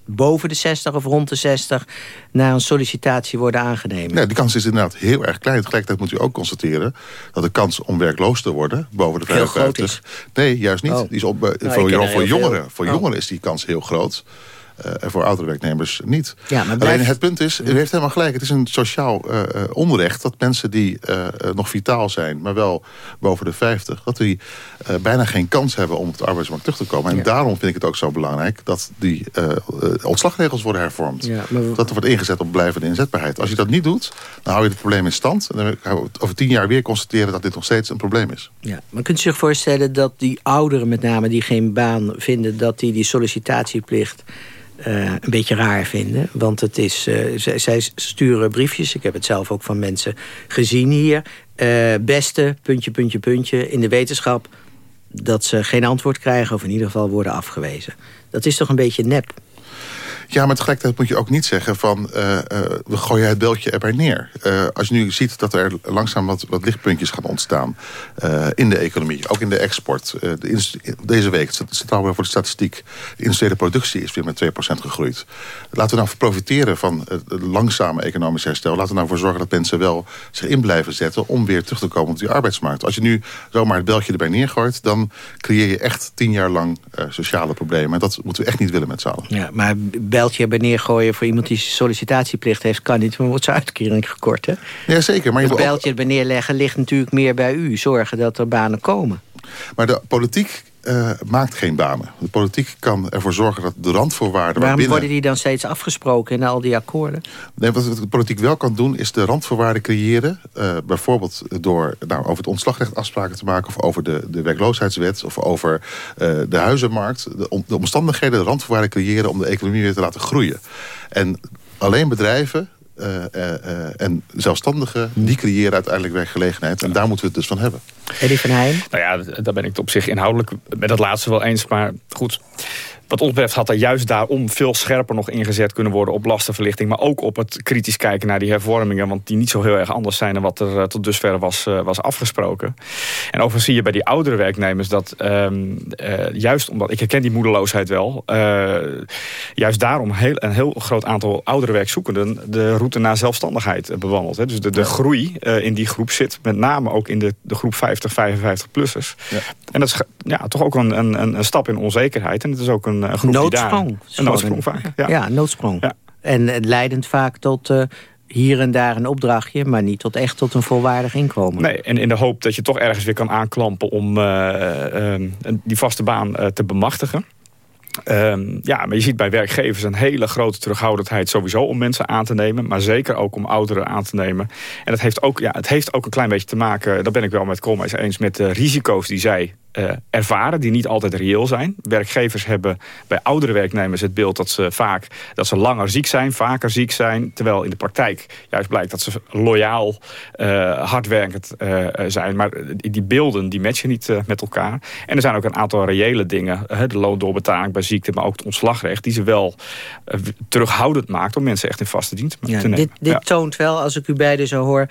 boven de 60 of rond de 60 naar een sollicitatie worden aangenomen. Nee, die kans is inderdaad heel erg klein. Tegelijkertijd moet u ook constateren dat de kans om werkloos te worden boven de 55. Nee, juist niet. Oh. Die is op, eh, Nou, voor, er jongeren, veel. voor Oh. jongeren is die kans heel groot. Eh, en voor oudere werknemers niet. Ja, maar Alleen het punt is, u heeft helemaal gelijk. Het is een sociaal eh, eh, onrecht dat mensen die nog vitaal zijn... maar wel boven de 50, dat die bijna geen kans hebben... om op de arbeidsmarkt terug te komen. En Ja. daarom vind ik het ook zo belangrijk... dat die ontslagregels worden hervormd. Ja, maar we- Dat er wordt ingezet op blijvende inzetbaarheid. Als je dat niet doet, dan hou je het probleem in stand. En dan gaan we over tien jaar weer constateren... dat dit nog steeds een probleem is. Ja, maar kunt u zich voorstellen dat die ouderen met name die geen baan vinden... dat die die sollicitatieplicht eh, een beetje raar vinden? Want het is, eh, zij, sturen briefjes, ik heb het zelf ook van mensen gezien hier... eh, beste, puntje, puntje, puntje, in de wetenschap... dat ze geen antwoord krijgen of in ieder geval worden afgewezen. Dat is toch een beetje nep? Ja, maar tegelijkertijd moet je ook niet zeggen van... eh, eh, we gooien het beltje erbij neer. Eh, als je nu ziet dat er langzaam wat, wat lichtpuntjes gaan ontstaan... in de economie, ook in de export. De deze week, het Centraal Bureau voor de Statistiek... de industriële productie is weer met 2% gegroeid. Laten we nou profiteren van het langzame economisch herstel. Laten we nou voor zorgen dat mensen wel zich in blijven zetten... om weer terug te komen op die arbeidsmarkt. Als je nu zomaar het beltje erbij neergooit... dan creëer je echt tien jaar lang sociale problemen. En dat moeten we echt niet willen met z'n allen. Ja, maar beltje erbij neergooien voor iemand die sollicitatieplicht heeft... kan niet, maar wordt zijn uitkering gekort, hè? Ja, zeker. Maar je het beltje erbij neerleggen ligt natuurlijk meer bij u. Zorgen dat er banen komen. Maar de politiek eh, maakt geen banen. De politiek kan ervoor zorgen dat de randvoorwaarden... Waarom waarbinnen... worden die dan steeds afgesproken in al die akkoorden? Nee, wat de politiek wel kan doen, is de randvoorwaarden creëren. eh, bijvoorbeeld door nou, over het ontslagrecht afspraken te maken... of over de, de werkloosheidswet of over eh, de huizenmarkt. De, om- de omstandigheden, de randvoorwaarden creëren... om de economie weer te laten groeien. En alleen bedrijven... eh, eh, eh, en zelfstandigen, die creëren uiteindelijk werkgelegenheid. En daar moeten we het dus van hebben. Eddie van Heijn? Nou ja, daar ben ik het op zich inhoudelijk met dat laatste wel eens. Maar goed, wat ons betreft had er juist daarom veel scherper nog ingezet kunnen worden op lastenverlichting. Maar ook op het kritisch kijken naar die hervormingen. Want die niet zo heel erg anders zijn dan wat er eh, tot dusver was, eh, was afgesproken. En overigens zie je bij die oudere werknemers dat ehm, eh, juist omdat, ik herken die moedeloosheid wel. juist daarom heel, een heel groot aantal oudere werkzoekenden de route naar zelfstandigheid bewandelt. Hè. Dus de, de groei in die groep zit met name ook in de, de groep 50, 55-plussers. En dat is ja, toch ook een, een, een stap in onzekerheid. En het is ook een, een groep die daar... Noodsprong. Een noodsprong vaak, ja. Ja, een noodsprong. En eh, leidend vaak tot eh, hier en daar een opdrachtje... maar niet tot echt tot een volwaardig inkomen. Nee, en in de hoop dat je toch ergens weer kan aanklampen... om eh, eh, die vaste baan eh, te bemachtigen. Ehm, ja, maar je ziet bij werkgevers een hele grote terughoudendheid sowieso om mensen aan te nemen. Maar zeker ook om ouderen aan te nemen. En dat heeft ook, ja, het heeft ook een klein beetje te maken, dat ben ik wel met Koolmees eens, met de risico's die zij eh, ervaren, die niet altijd reëel zijn. Werkgevers hebben bij oudere werknemers het beeld dat ze vaak dat ze langer ziek zijn, vaker ziek zijn. Terwijl in de praktijk juist blijkt dat ze loyaal, eh, hardwerkend eh, zijn. Maar die beelden die matchen niet met elkaar. En er zijn ook een aantal reële dingen. de loondoorbetaling bij ziekte, maar ook het ontslagrecht. Die ze wel terughoudend maakt om mensen echt in vaste dienst Ja, te nemen. dit dit Ja. toont wel, als ik u beiden zo hoor...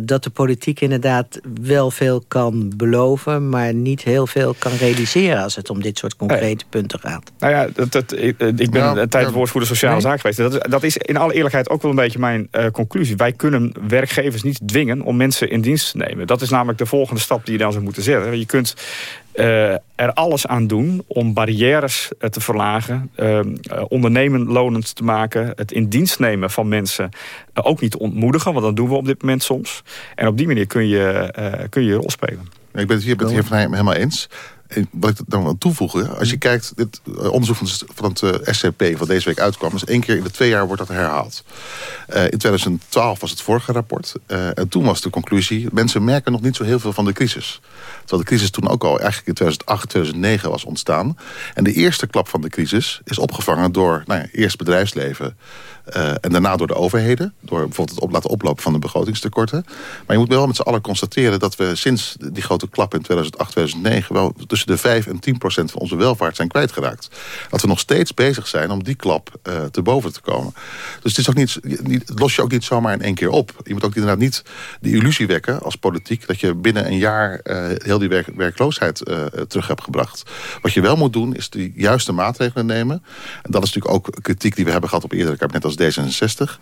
dat de politiek inderdaad wel veel kan beloven... maar niet heel veel kan realiseren als het om dit soort concrete punten gaat. Nou ja, dat, dat, ik, ik ben Ja, een tijd woordvoerder sociale Nee. zaken geweest. Dat is, dat is in alle eerlijkheid ook wel een beetje mijn eh, conclusie. Wij kunnen werkgevers niet dwingen om mensen in dienst te nemen. Dat is namelijk de volgende stap die je dan zou moeten zetten. Je kunt eh, er alles aan doen om barrières eh, te verlagen. eh, eh, ondernemen lonend te maken. Het in dienst nemen van mensen eh, ook niet te ontmoedigen. Want dat doen we op dit moment soms. En op die manier kun je eh, kun je je rol spelen. Ik ben het hier met de heer Van Heijm helemaal eens. En wat ik dan wil toevoegen, als je kijkt, dit eh, onderzoek van, van het eh, SCP wat deze week uitkwam, is één keer in de twee jaar wordt dat herhaald. Eh, in 2012 was het vorige rapport. eh, en toen was de conclusie, mensen merken nog niet zo heel veel van de crisis. Terwijl de crisis toen ook al eigenlijk in 2008, 2009 was ontstaan. En de eerste klap van de crisis is opgevangen door nou ja, eerst bedrijfsleven. eh, en daarna door de overheden. Door bijvoorbeeld het op laten oplopen van de begrotingstekorten. Maar je moet wel met z'n allen constateren dat we sinds die grote klap in 2008, 2009... wel tussen de 5 en 10 procent van onze welvaart zijn kwijtgeraakt. Dat we nog steeds bezig zijn om die klap eh, te boven te komen. Dus het, is ook niet, niet, het los je ook niet zomaar in één keer op. Je moet ook inderdaad niet de illusie wekken als politiek... dat je binnen een jaar eh, heel die werk, werkloosheid terug hebt gebracht. Wat je wel moet doen, is de juiste maatregelen nemen. En dat is natuurlijk ook kritiek die we hebben gehad op eerdere kabinet als D66.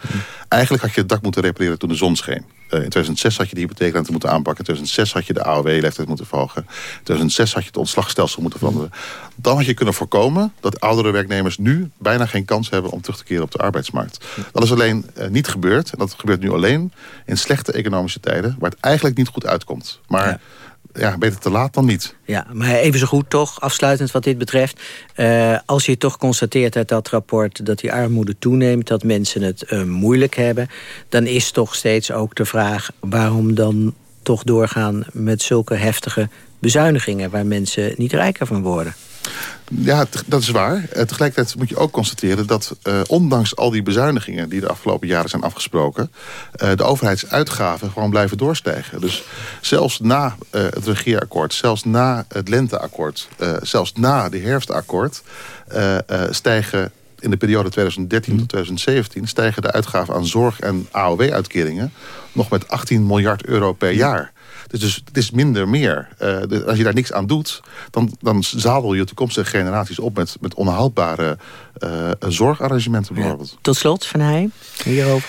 Eigenlijk had je het dak moeten repareren toen de zon scheen. In 2006 had je de hypotheekrente moeten aanpakken. In 2006 had je de AOW-leeftijd moeten verhogen. In 2006 had je het ontslagstelsel moeten veranderen. Dan had je kunnen voorkomen dat oudere werknemers nu bijna geen kans hebben om terug te keren op de arbeidsmarkt. Dat is alleen niet gebeurd. En dat gebeurt nu alleen in slechte economische tijden... waar het eigenlijk niet goed uitkomt. Maar. Beter te laat dan niet. Ja, maar even zo goed toch, afsluitend wat dit betreft... Uh, als je toch constateert uit dat rapport dat die armoede toeneemt... dat mensen het uh, moeilijk hebben... dan is toch steeds ook de vraag... waarom dan toch doorgaan met zulke heftige bezuinigingen... waar mensen niet rijker van worden? Ja, dat is waar. Uh, tegelijkertijd moet je ook constateren dat uh, ondanks al die bezuinigingen... die de afgelopen jaren zijn afgesproken... Uh, de overheidsuitgaven gewoon blijven doorstijgen. Dus zelfs na het regeerakkoord, zelfs na het lenteakkoord... zelfs na de herfstakkoord stijgen in de periode 2013 tot 2017... stijgen de uitgaven aan zorg- en AOW-uitkeringen... nog met 18 miljard euro per jaar. Dus, dus het is minder meer. Uh, als je daar niks aan doet, dan, dan zadel je toekomstige generaties op... met, met onhoudbare uh, zorgarrangementen bijvoorbeeld. Tot slot, Van Heij, hierover.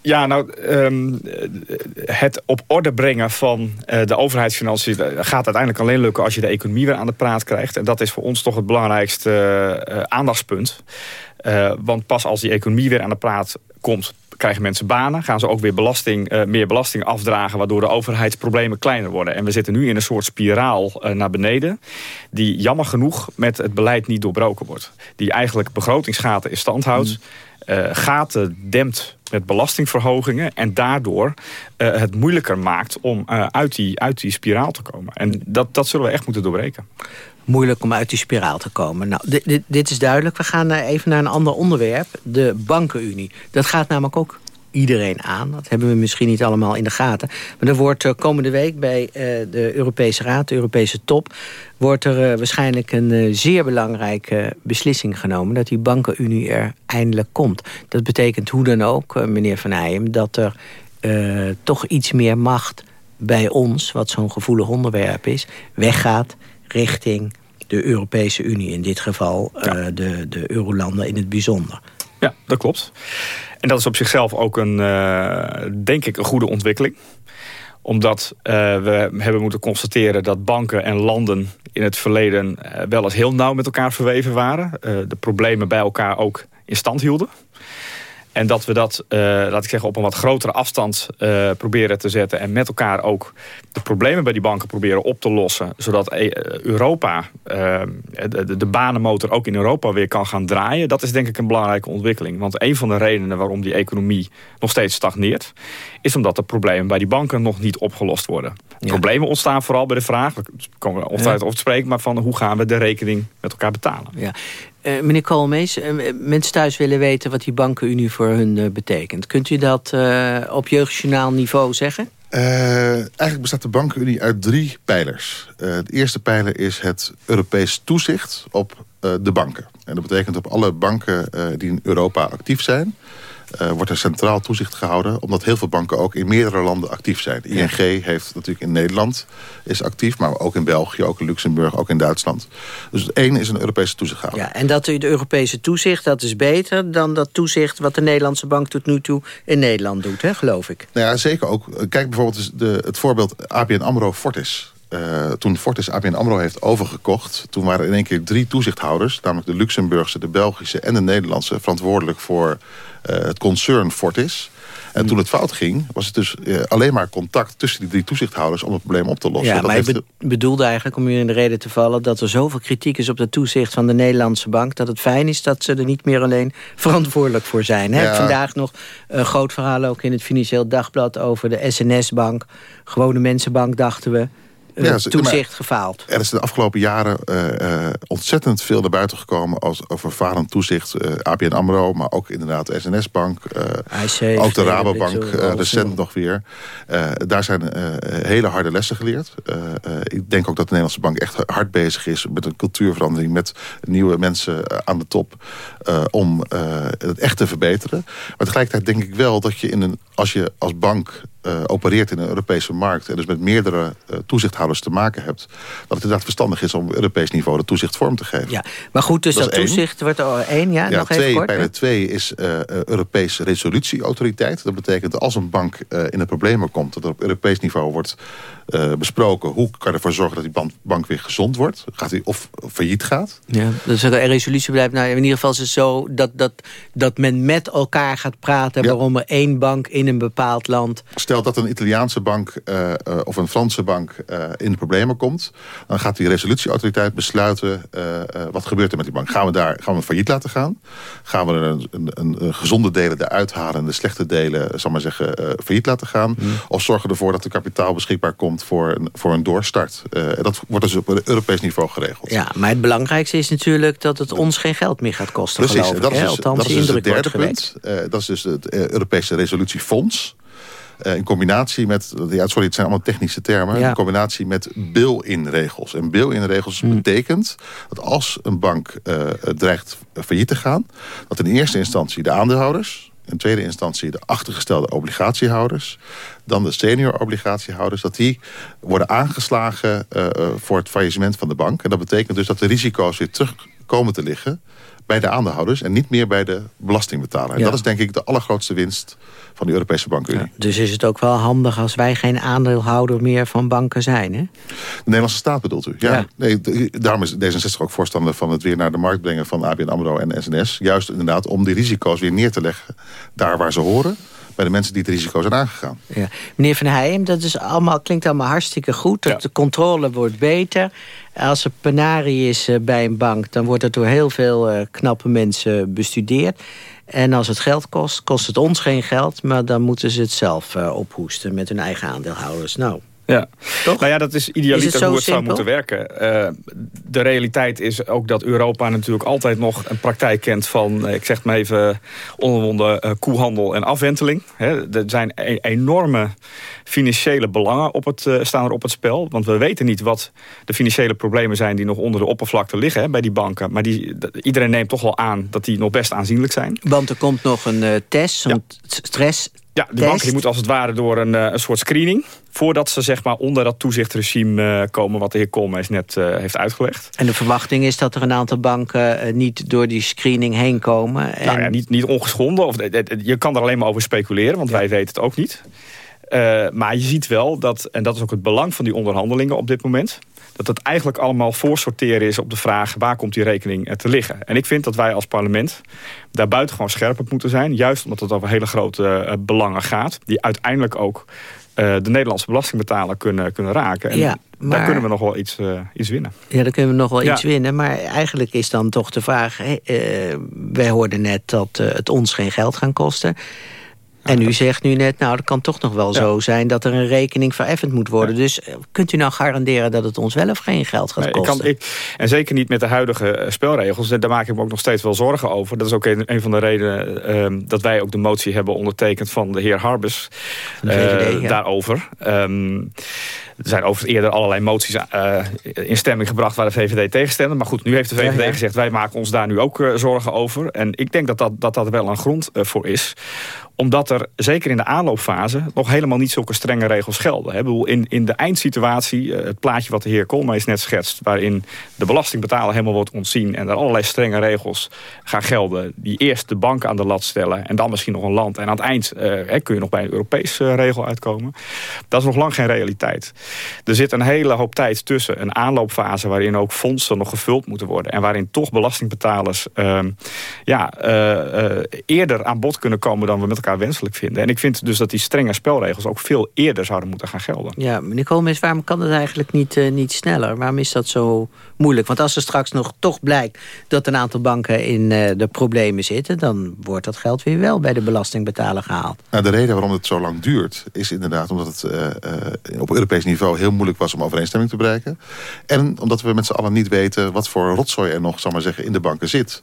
Ja, nou, um, het op orde brengen van uh, de overheidsfinanciën... gaat uiteindelijk alleen lukken als je de economie weer aan de praat krijgt. En dat is voor ons toch het belangrijkste uh, aandachtspunt. Want pas als die economie weer aan de praat komt krijgen mensen banen. Gaan ze ook weer belasting, meer belasting afdragen... waardoor de overheidsproblemen kleiner worden. En we zitten nu in een soort spiraal naar beneden... die jammer genoeg met het beleid niet doorbroken wordt. Die eigenlijk begrotingsgaten in stand houdt. Mm. Uh, gaten dempt met belastingverhogingen... en daardoor het moeilijker maakt om uit, die, uit die spiraal te komen. En dat, dat zullen we echt moeten doorbreken moeilijk om uit die spiraal te komen. Nou, dit, dit, dit is duidelijk. We gaan even naar een ander onderwerp. De bankenunie. Dat gaat namelijk ook iedereen aan. Dat hebben we misschien niet allemaal in de gaten. Maar er wordt uh, komende week bij uh, de Europese Raad, de Europese top... wordt er uh, waarschijnlijk een zeer belangrijke beslissing genomen... dat die bankenunie er eindelijk komt. Dat betekent hoe dan ook, meneer Van Heijem... dat er toch iets meer macht bij ons, wat zo'n gevoelig onderwerp is... weggaat richting de Europese Unie. In dit geval ja. uh, de, de eurolanden in het bijzonder. Ja, dat klopt. En dat is op zichzelf ook een, uh, denk ik, een goede ontwikkeling omdat uh, we hebben moeten constateren dat banken en landen in het verleden uh, wel eens heel nauw met elkaar verweven waren. De problemen bij elkaar ook in stand hielden. En dat we dat, uh, laat ik zeggen, op een wat grotere afstand uh, proberen te zetten. En met elkaar ook de problemen bij die banken proberen op te lossen. Zodat e- Europa, uh, de, de, banenmotor ook in Europa weer kan gaan draaien. Dat is denk ik een belangrijke ontwikkeling. Want een van de redenen waarom die economie nog steeds stagneert... is omdat de problemen bij die banken nog niet opgelost worden. Ja. Problemen ontstaan vooral bij de vraag, we komen we ja. over te spreken... maar van hoe gaan we de rekening met elkaar betalen. Ja. Uh, meneer Koolmees, uh, mensen thuis willen weten wat die bankenunie voor hun uh, betekent. Kunt u dat op jeugdjournaal niveau zeggen? eigenlijk bestaat de bankenunie uit drie pijlers. de eerste pijler is het Europees toezicht op de banken. En dat betekent op alle banken die in Europa actief zijn... Uh, wordt er centraal toezicht gehouden... omdat heel veel banken ook in meerdere landen actief zijn. ING heeft natuurlijk in Nederland is actief... maar ook in België, ook in Luxemburg, ook in Duitsland. Dus het één is een Europese toezichthouder. Ja, en dat de Europese toezicht, dat is beter... dan dat toezicht wat de Nederlandse bank tot nu toe in Nederland doet, hè, geloof ik. Nou ja, zeker ook. Kijk bijvoorbeeld de, het voorbeeld ABN AMRO Fortis... Uh, toen Fortis ABN AMRO heeft overgekocht... toen waren in één keer drie toezichthouders... namelijk de Luxemburgse, de Belgische en de Nederlandse... verantwoordelijk voor het concern Fortis. En toen het fout ging, was het dus uh, alleen maar contact... tussen die drie toezichthouders om het probleem op te lossen. Ja, dat maar be bedoelde eigenlijk, om u in de reden te vallen... dat er zoveel kritiek is op de toezicht van de Nederlandse bank... dat het fijn is dat ze er niet meer alleen verantwoordelijk voor zijn. Ja. Vandaag nog een groot verhaal ook in het Financieel Dagblad... over de SNS-bank. Gewone Mensenbank, dachten we ja, toezicht gefaald. Er is de afgelopen jaren uh, uh, ontzettend veel naar buiten gekomen... als over falend toezicht. Uh, ABN AMRO, maar ook inderdaad de SNS-bank. ook de Rabobank, recent nog weer. daar zijn hele harde lessen geleerd. ik denk ook dat de Nederlandse bank echt hard bezig is... met een cultuurverandering, met nieuwe mensen aan de top... om het echt te verbeteren. Maar tegelijkertijd denk ik wel dat je, in een, als je als bank uh, opereert in een Europese markt... en dus met meerdere uh, toezichthouders te maken hebt... dat het inderdaad verstandig is om op Europees niveau de toezicht vorm te geven. Ja, maar goed, dus dat, dat toezicht wordt er één, ja? ja nog twee, even kort, bijna twee is uh, Europese resolutieautoriteit. Dat betekent dat als een bank in de problemen komt... dat er op Europees niveau wordt besproken. Hoe kan je ervoor zorgen dat die bank weer gezond wordt? Gaat hij of failliet gaat? Ja, dus een resolutiebeleid. Nou, in ieder geval is het zo dat, dat, dat men met elkaar gaat praten... Ja. waarom er één bank in een bepaald land... Stel dat een Italiaanse bank uh, uh, of een Franse bank in de problemen komt... dan gaat die resolutieautoriteit besluiten... wat gebeurt er met die bank? Gaan we daar gaan we failliet laten gaan? Gaan we een, een, een gezonde delen eruit halen... en de slechte delen, zal maar zeggen, failliet laten gaan? Hmm. Of zorgen ervoor dat er kapitaal beschikbaar komt voor een, voor een doorstart. Dat wordt dus op Europees niveau geregeld. Ja, maar het belangrijkste is natuurlijk dat het ons geen geld meer gaat kosten. Precies, ik, dat is, dus, Althans, dat is dus het derde punt. Dat is dus het Europese resolutiefonds. Uh, in combinatie met, ja, sorry, het zijn allemaal technische termen... Ja. in combinatie met bill-in-regels. En bill-in-regels hmm. betekent dat als een bank uh, dreigt failliet te gaan... dat in eerste instantie de aandeelhouders in tweede instantie de achtergestelde obligatiehouders... dan de senior obligatiehouders... dat die worden aangeslagen uh, voor het faillissement van de bank. En dat betekent dus dat de risico's weer terug komen te liggen bij de aandeelhouders en niet meer bij de belastingbetaler. En ja. dat is denk ik de allergrootste winst van de Europese Bankunie. Ja, dus is het ook wel handig als wij geen aandeelhouder meer van banken zijn, hè? De Nederlandse staat bedoelt u? Ja. ja. Nee, daarom is D66 ook voorstander van het weer naar de markt brengen van ABN AMRO en SNS. Juist inderdaad om die risico's weer neer te leggen daar waar ze horen bij de mensen die het risico zijn aangegaan. Ja. Meneer Van Heijem, dat is allemaal, klinkt allemaal hartstikke goed. Dat De controle wordt beter. Als er penarie is eh, bij een bank... dan wordt het door heel veel uh, knappe mensen bestudeerd. En als het geld kost, kost het ons geen geld... maar dan moeten ze het zelf uh, ophoesten met hun eigen aandeelhouders. Nou, ja. Toch? Nou ja, dat is idealiter het hoe het zou moeten werken. Uh, de realiteit is ook dat Europa natuurlijk altijd nog een praktijk kent van, ik zeg maar even, onbewonden uh, koehandel en afwenteling. He, er zijn e enorme financiële belangen op het, uh, staan er op het spel. Want we weten niet wat de financiële problemen zijn die nog onder de oppervlakte liggen bij die banken. Maar die, iedereen neemt toch wel aan dat die nog best aanzienlijk zijn. Want er komt nog een test, een ja. stress ja, de bank die moet als het ware door een, een soort screening... voordat ze zeg maar onder dat toezichtregime komen... wat de heer Koolmees net uh, heeft uitgelegd. En de verwachting is dat er een aantal banken... Uh, niet door die screening heen komen? En... Nou ja, niet, niet ongeschonden. Of, je kan er alleen maar over speculeren, want ja. wij weten het ook niet. Uh, maar je ziet wel dat, en dat is ook het belang van die onderhandelingen op dit moment dat het eigenlijk allemaal voorsorteren is op de vraag... waar komt die rekening te liggen. En ik vind dat wij als parlement daar buitengewoon scherp op moeten zijn. Juist omdat het over hele grote uh, belangen gaat. Die uiteindelijk ook uh, de Nederlandse belastingbetaler kunnen, kunnen raken. En ja, maar... daar kunnen we nog wel iets, uh, iets winnen. Ja, daar kunnen we nog wel ja. iets winnen. Maar eigenlijk is dan toch de vraag... Hey, wij hoorden net dat het ons geen geld gaan kosten... En u zegt nu net, nou, dat kan toch nog wel ja. zo zijn... dat er een rekening vereffend moet worden. Ja. Dus kunt u nou garanderen dat het ons wel of geen geld gaat nee, kosten? Ik kan, ik, en zeker niet met de huidige spelregels. Daar maak ik me ook nog steeds wel zorgen over. Dat is ook een, een van de redenen uh, dat wij ook de motie hebben ondertekend... van de heer Harbers uh, ja. daarover. Um, er zijn overigens eerder allerlei moties uh, in stemming gebracht... waar de VVD tegenstemde. Maar goed, nu heeft de VVD ja, ja. gezegd... wij maken ons daar nu ook uh, zorgen over. En ik denk dat dat, dat, dat wel een grond uh, voor is omdat er, zeker in de aanloopfase... nog helemaal niet zulke strenge regels gelden. Hè. In, in de eindsituatie, het plaatje wat de heer Koolmees net schetst... waarin de belastingbetaler helemaal wordt ontzien... en er allerlei strenge regels gaan gelden... die eerst de bank aan de lat stellen... en dan misschien nog een land. En aan het eind hè, kun je nog bij een Europese regel uitkomen. Dat is nog lang geen realiteit. Er zit een hele hoop tijd tussen. Een aanloopfase waarin ook fondsen nog gevuld moeten worden. En waarin toch belastingbetalers uh, ja, uh, uh, eerder aan bod kunnen komen dan we met elkaar wenselijk vinden. En ik vind dus dat die strenge spelregels ook veel eerder zouden moeten gaan gelden. Ja, meneer Koolmees, waarom kan het eigenlijk niet, niet sneller? Waarom is dat zo moeilijk? Want als er straks nog toch blijkt dat een aantal banken in de problemen zitten... dan wordt dat geld weer wel bij de belastingbetaler gehaald. Nou, de reden waarom het zo lang duurt is inderdaad omdat het op Europees niveau niveau heel moeilijk was om overeenstemming te bereiken. En omdat we met z'n allen niet weten wat voor rotzooi er nog, zal maar zeggen, in de banken zit.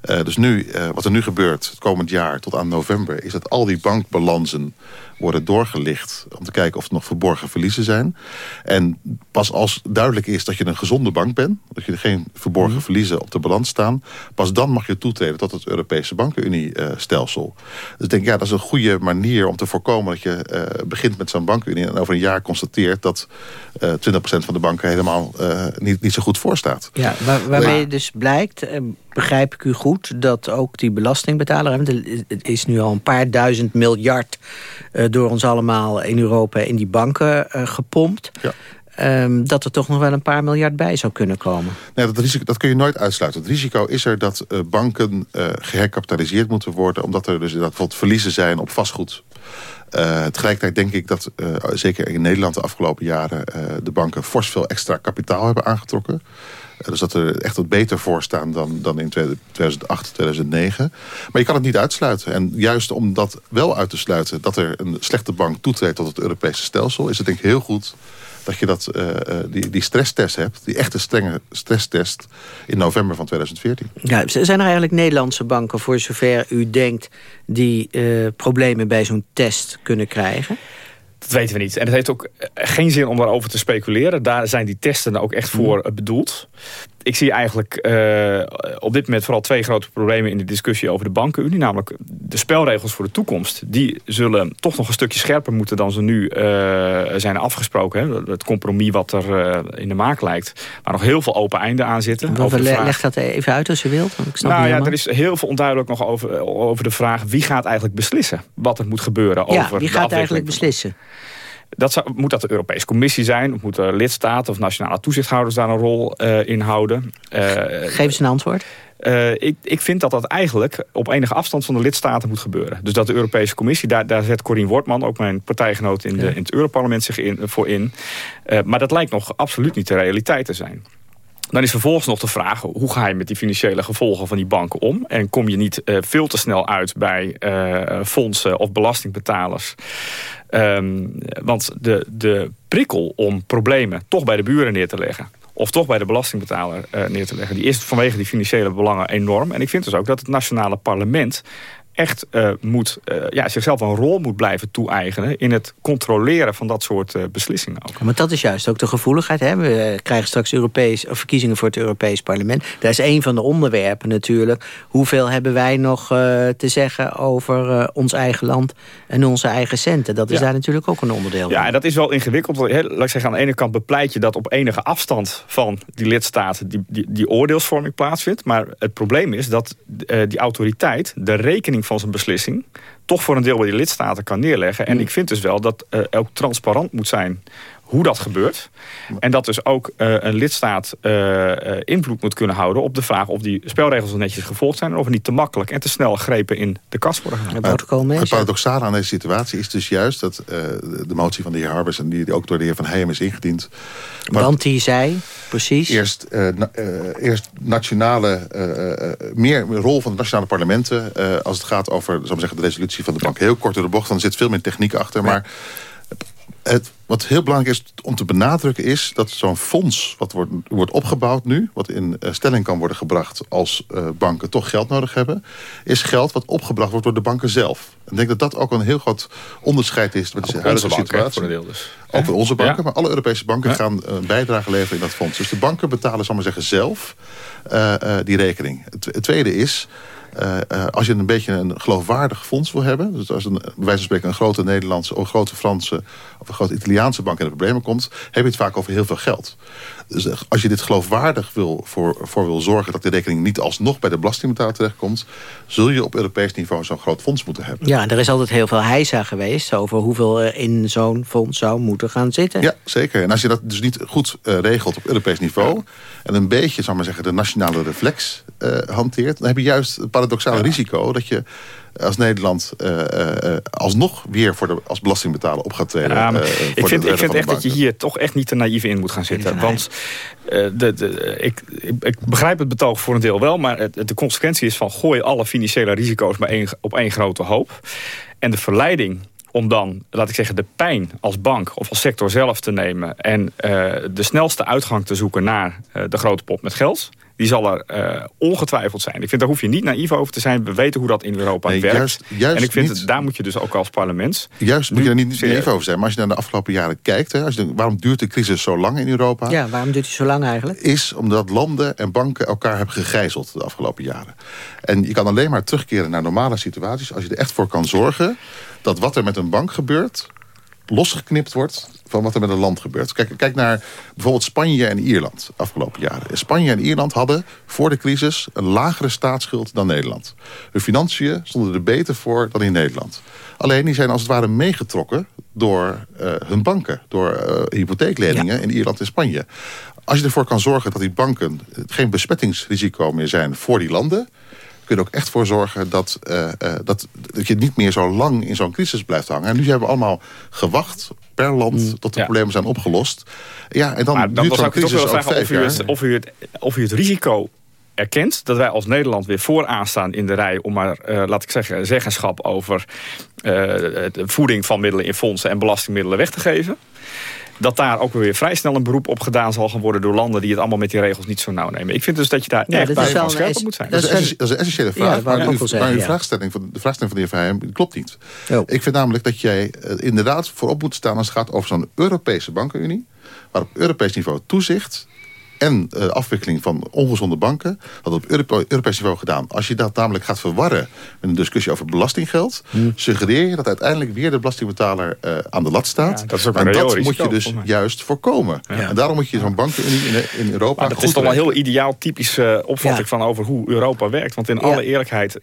dus nu, wat er nu gebeurt, het komend jaar tot aan november, is dat al die bankbalansen worden doorgelicht... om te kijken of er nog verborgen verliezen zijn. En pas als duidelijk is dat je een gezonde bank bent... dat je geen verborgen mhm. verliezen op de balans staan... pas dan mag je toetreden tot het Europese bankenunie-stelsel. dus ik denk, ja, dat is een goede manier om te voorkomen... dat je uh, begint met zo'n bankenunie en over een jaar constateert... dat uh, eh, 20% van de banken helemaal uh, niet, niet zo goed voor staat. Ja, waar, waarmee dus blijkt begrijp ik u goed dat ook die belastingbetaler... het is nu al een paar duizend miljard door ons allemaal in Europa in die banken gepompt... Ja. Um, dat er toch nog wel een paar miljard bij zou kunnen komen. Nee, dat, risico, dat kun je nooit uitsluiten. Het risico is er dat uh, banken uh, geherkapitaliseerd moeten worden... omdat er dus bijvoorbeeld verliezen zijn op vastgoed. Uh, tegelijkertijd denk ik dat, zeker in Nederland de afgelopen jaren... de banken fors veel extra kapitaal hebben aangetrokken. Eh, dus dat er echt wat beter voor staan dan, dan in 2008, 2009. Maar je kan het niet uitsluiten. En juist om dat wel uit te sluiten... dat er een slechte bank toetreedt tot het Europese stelsel... is het denk ik heel goed dat je dat, uh, die, die stresstest hebt. Die echte strenge stresstest in november van 2014. Ja, zijn er eigenlijk Nederlandse banken, voor zover u denkt... die uh, problemen bij zo'n test kunnen krijgen? Dat weten we niet. En het heeft ook geen zin om daarover te speculeren. Daar zijn die testen ook echt voor mm. bedoeld ik zie eigenlijk uh, op dit moment vooral twee grote problemen in de discussie over de bankenunie. Namelijk de spelregels voor de toekomst. Die zullen toch nog een stukje scherper moeten dan ze nu uh, zijn afgesproken. Hè. Het compromis wat er uh, in de maak lijkt. Maar nog heel veel open einden aan zitten. Over vraag... Leg dat even uit als je wilt. Ik snap nou ja, er is heel veel onduidelijk nog over, over de vraag... wie gaat eigenlijk beslissen wat er moet gebeuren ja, over wie gaat eigenlijk beslissen? Dat zou, moet dat de Europese Commissie zijn? Of moeten lidstaten of nationale toezichthouders daar een rol uh, in houden? Uh, Geef eens een antwoord. Uh, ik, ik vind dat dat eigenlijk op enige afstand van de lidstaten moet gebeuren. Dus dat de Europese Commissie, daar, daar zet Corien Wortman... ook mijn partijgenoot in, de, in het Europarlement zich in, voor in. Uh, maar dat lijkt nog absoluut niet de realiteit te zijn. Dan is vervolgens nog de vraag, hoe ga je met die financiële gevolgen van die banken om? En kom je niet uh, veel te snel uit bij uh, fondsen of belastingbetalers? Um, want de, de prikkel om problemen toch bij de buren neer te leggen of toch bij de belastingbetaler uh, neer te leggen... die is vanwege die financiële belangen enorm. En ik vind dus ook dat het nationale parlement echt uh, moet, uh, ja, zichzelf een rol moet blijven toe-eigenen... in het controleren van dat soort uh, beslissingen ook. Maar dat is juist ook de gevoeligheid. Hè? We krijgen straks Europees, of verkiezingen voor het Europees Parlement. Daar is een van de onderwerpen natuurlijk. Hoeveel hebben wij nog te zeggen over ons eigen land en onze eigen centen? Dat is daar natuurlijk ook een onderdeel Ja, en dat is wel ingewikkeld. Laat ik zeggen, aan de ene kant bepleit je dat op enige afstand van die lidstaten... die, die, die oordeelsvorming plaatsvindt. Maar het probleem is dat die autoriteit de rekening van zijn beslissing... toch voor een deel bij die lidstaten kan neerleggen. En mm. ik vind dus wel dat uh, ook transparant moet zijn hoe dat gebeurt. En dat dus ook uh, een lidstaat uh, invloed moet kunnen houden... op de vraag of die spelregels netjes gevolgd zijn... en of er niet te makkelijk en te snel grepen in de kast worden genomen. Het, het paradoxale aan deze situatie is dus juist... dat de motie van de heer Harbers... en die ook door de heer Van Heijem is ingediend... Want die zei, precies... Eerst, na, eerst nationale... meer rol van de nationale parlementen... als het gaat over zal zeggen, de resolutie van de bank. Heel kort door de bocht, dan zit veel meer techniek achter... maar het, wat heel belangrijk is om te benadrukken is... dat zo'n fonds wat wordt, wordt opgebouwd nu... wat in uh, stelling kan worden gebracht als uh, banken toch geld nodig hebben... is geld wat opgebracht wordt door de banken zelf. En ik denk dat dat ook een heel groot onderscheid is... met de huidige situatie. Voor deel dus. Ook voor onze banken, maar alle Europese banken gaan een uh, bijdrage leveren in dat fonds. Dus de banken betalen, zal maar zeggen, zelf uh, die rekening. Het tweede is uh, uh, als je een beetje een geloofwaardig fonds wil hebben... dus als een, bij wijze van spreken een grote Nederlandse... of een grote Franse of een grote Italiaanse bank in de problemen komt... heb je het vaak over heel veel geld. Dus eh, als je dit geloofwaardig wil, voor, voor wil zorgen... dat die rekening niet alsnog bij de belastingbetaler terechtkomt... zul je op Europees niveau zo'n groot fonds moeten hebben. Ja, er is altijd heel veel heisa geweest... over hoeveel er in zo'n fonds zou moeten gaan zitten. Ja, zeker. En als je dat dus niet goed uh, regelt op Europees niveau... en een beetje, zal maar zeggen, de nationale reflex uh, hanteert... dan heb je juist het paradoxale ja. risico... dat je als Nederland uh, uh, alsnog weer voor de, als belastingbetaler op gaat treden. Ja, ik vind, ik vind echt dat je hier toch echt niet te naïef in moet gaan zitten. Want de, de, ik, ik, begrijp het betoog voor een deel wel... maar het, de consequentie is van gooi alle financiële risico's maar één, op één grote hoop. En de verleiding om dan, laat ik zeggen, de pijn als bank of als sector zelf te nemen... en uh, de snelste uitgang te zoeken naar uh, de grote pot met geld die zal er uh, ongetwijfeld zijn. Ik vind, daar hoef je niet naïef over te zijn. We weten hoe dat in Europa nee, werkt. Juist, juist en ik vind, niet, het, daar moet je dus ook als parlement... Juist moet je er niet naïef over zijn. Maar als je naar de afgelopen jaren kijkt... Hè, als je denkt, waarom duurt de crisis zo lang in Europa? Ja, waarom duurt die zo lang eigenlijk? Is omdat landen en banken elkaar hebben gegijzeld de afgelopen jaren. En je kan alleen maar terugkeren naar normale situaties... als je er echt voor kan zorgen dat wat er met een bank gebeurt losgeknipt wordt van wat er met een land gebeurt. Kijk, kijk naar bijvoorbeeld Spanje en Ierland afgelopen jaren. Spanje en Ierland hadden voor de crisis een lagere staatsschuld dan Nederland. Hun financiën stonden er beter voor dan in Nederland. Alleen die zijn als het ware meegetrokken door uh, hun banken. Door uh, hypotheekleningen ja. in Ierland en Spanje. Als je ervoor kan zorgen dat die banken geen besmettingsrisico meer zijn voor die landen kun je er ook echt voor zorgen dat, uh, uh, dat, dat je niet meer zo lang in zo'n crisis blijft hangen. En nu hebben we allemaal gewacht per land mm, tot de ja. problemen zijn opgelost. Ja, en dan, maar dan duurt zo'n crisis ook vragen of u, het, of, u het, of u het risico erkent dat wij als Nederland weer vooraan staan in de rij... om maar, uh, laat ik zeggen, zeggenschap over de voeding van middelen in fondsen... en belastingmiddelen weg te geven dat daar ook weer vrij snel een beroep op gedaan zal gaan worden... door landen die het allemaal met die regels niet zo nauw nemen. Ik vind dus dat je daar ja, echt bij van scherp op moet zijn. Dat is, een, dat is een essentiële vraag, ja, maar, u, maar zeggen, uw ja. vraagstelling van, de vraagstelling van de heer Verheim klopt niet. Oh. Ik vind namelijk dat jij uh, inderdaad voorop moet staan... als het gaat over zo'n Europese bankenunie... waar op Europees niveau toezicht en uh, afwikkeling van ongezonde banken... dat op Europe Europees niveau gedaan. Als je dat namelijk gaat verwarren met een discussie over belastinggeld... Hmm. suggereer je dat uiteindelijk weer de belastingbetaler uh, aan de lat staat. Ja, dat is ook en een dat moet je dus juist voorkomen. Ja. En daarom moet je zo'n bankenunie in, in Europa maar Dat is toch wel een heel ideaal typische uh, opvatting van over hoe Europa werkt. Want in alle eerlijkheid,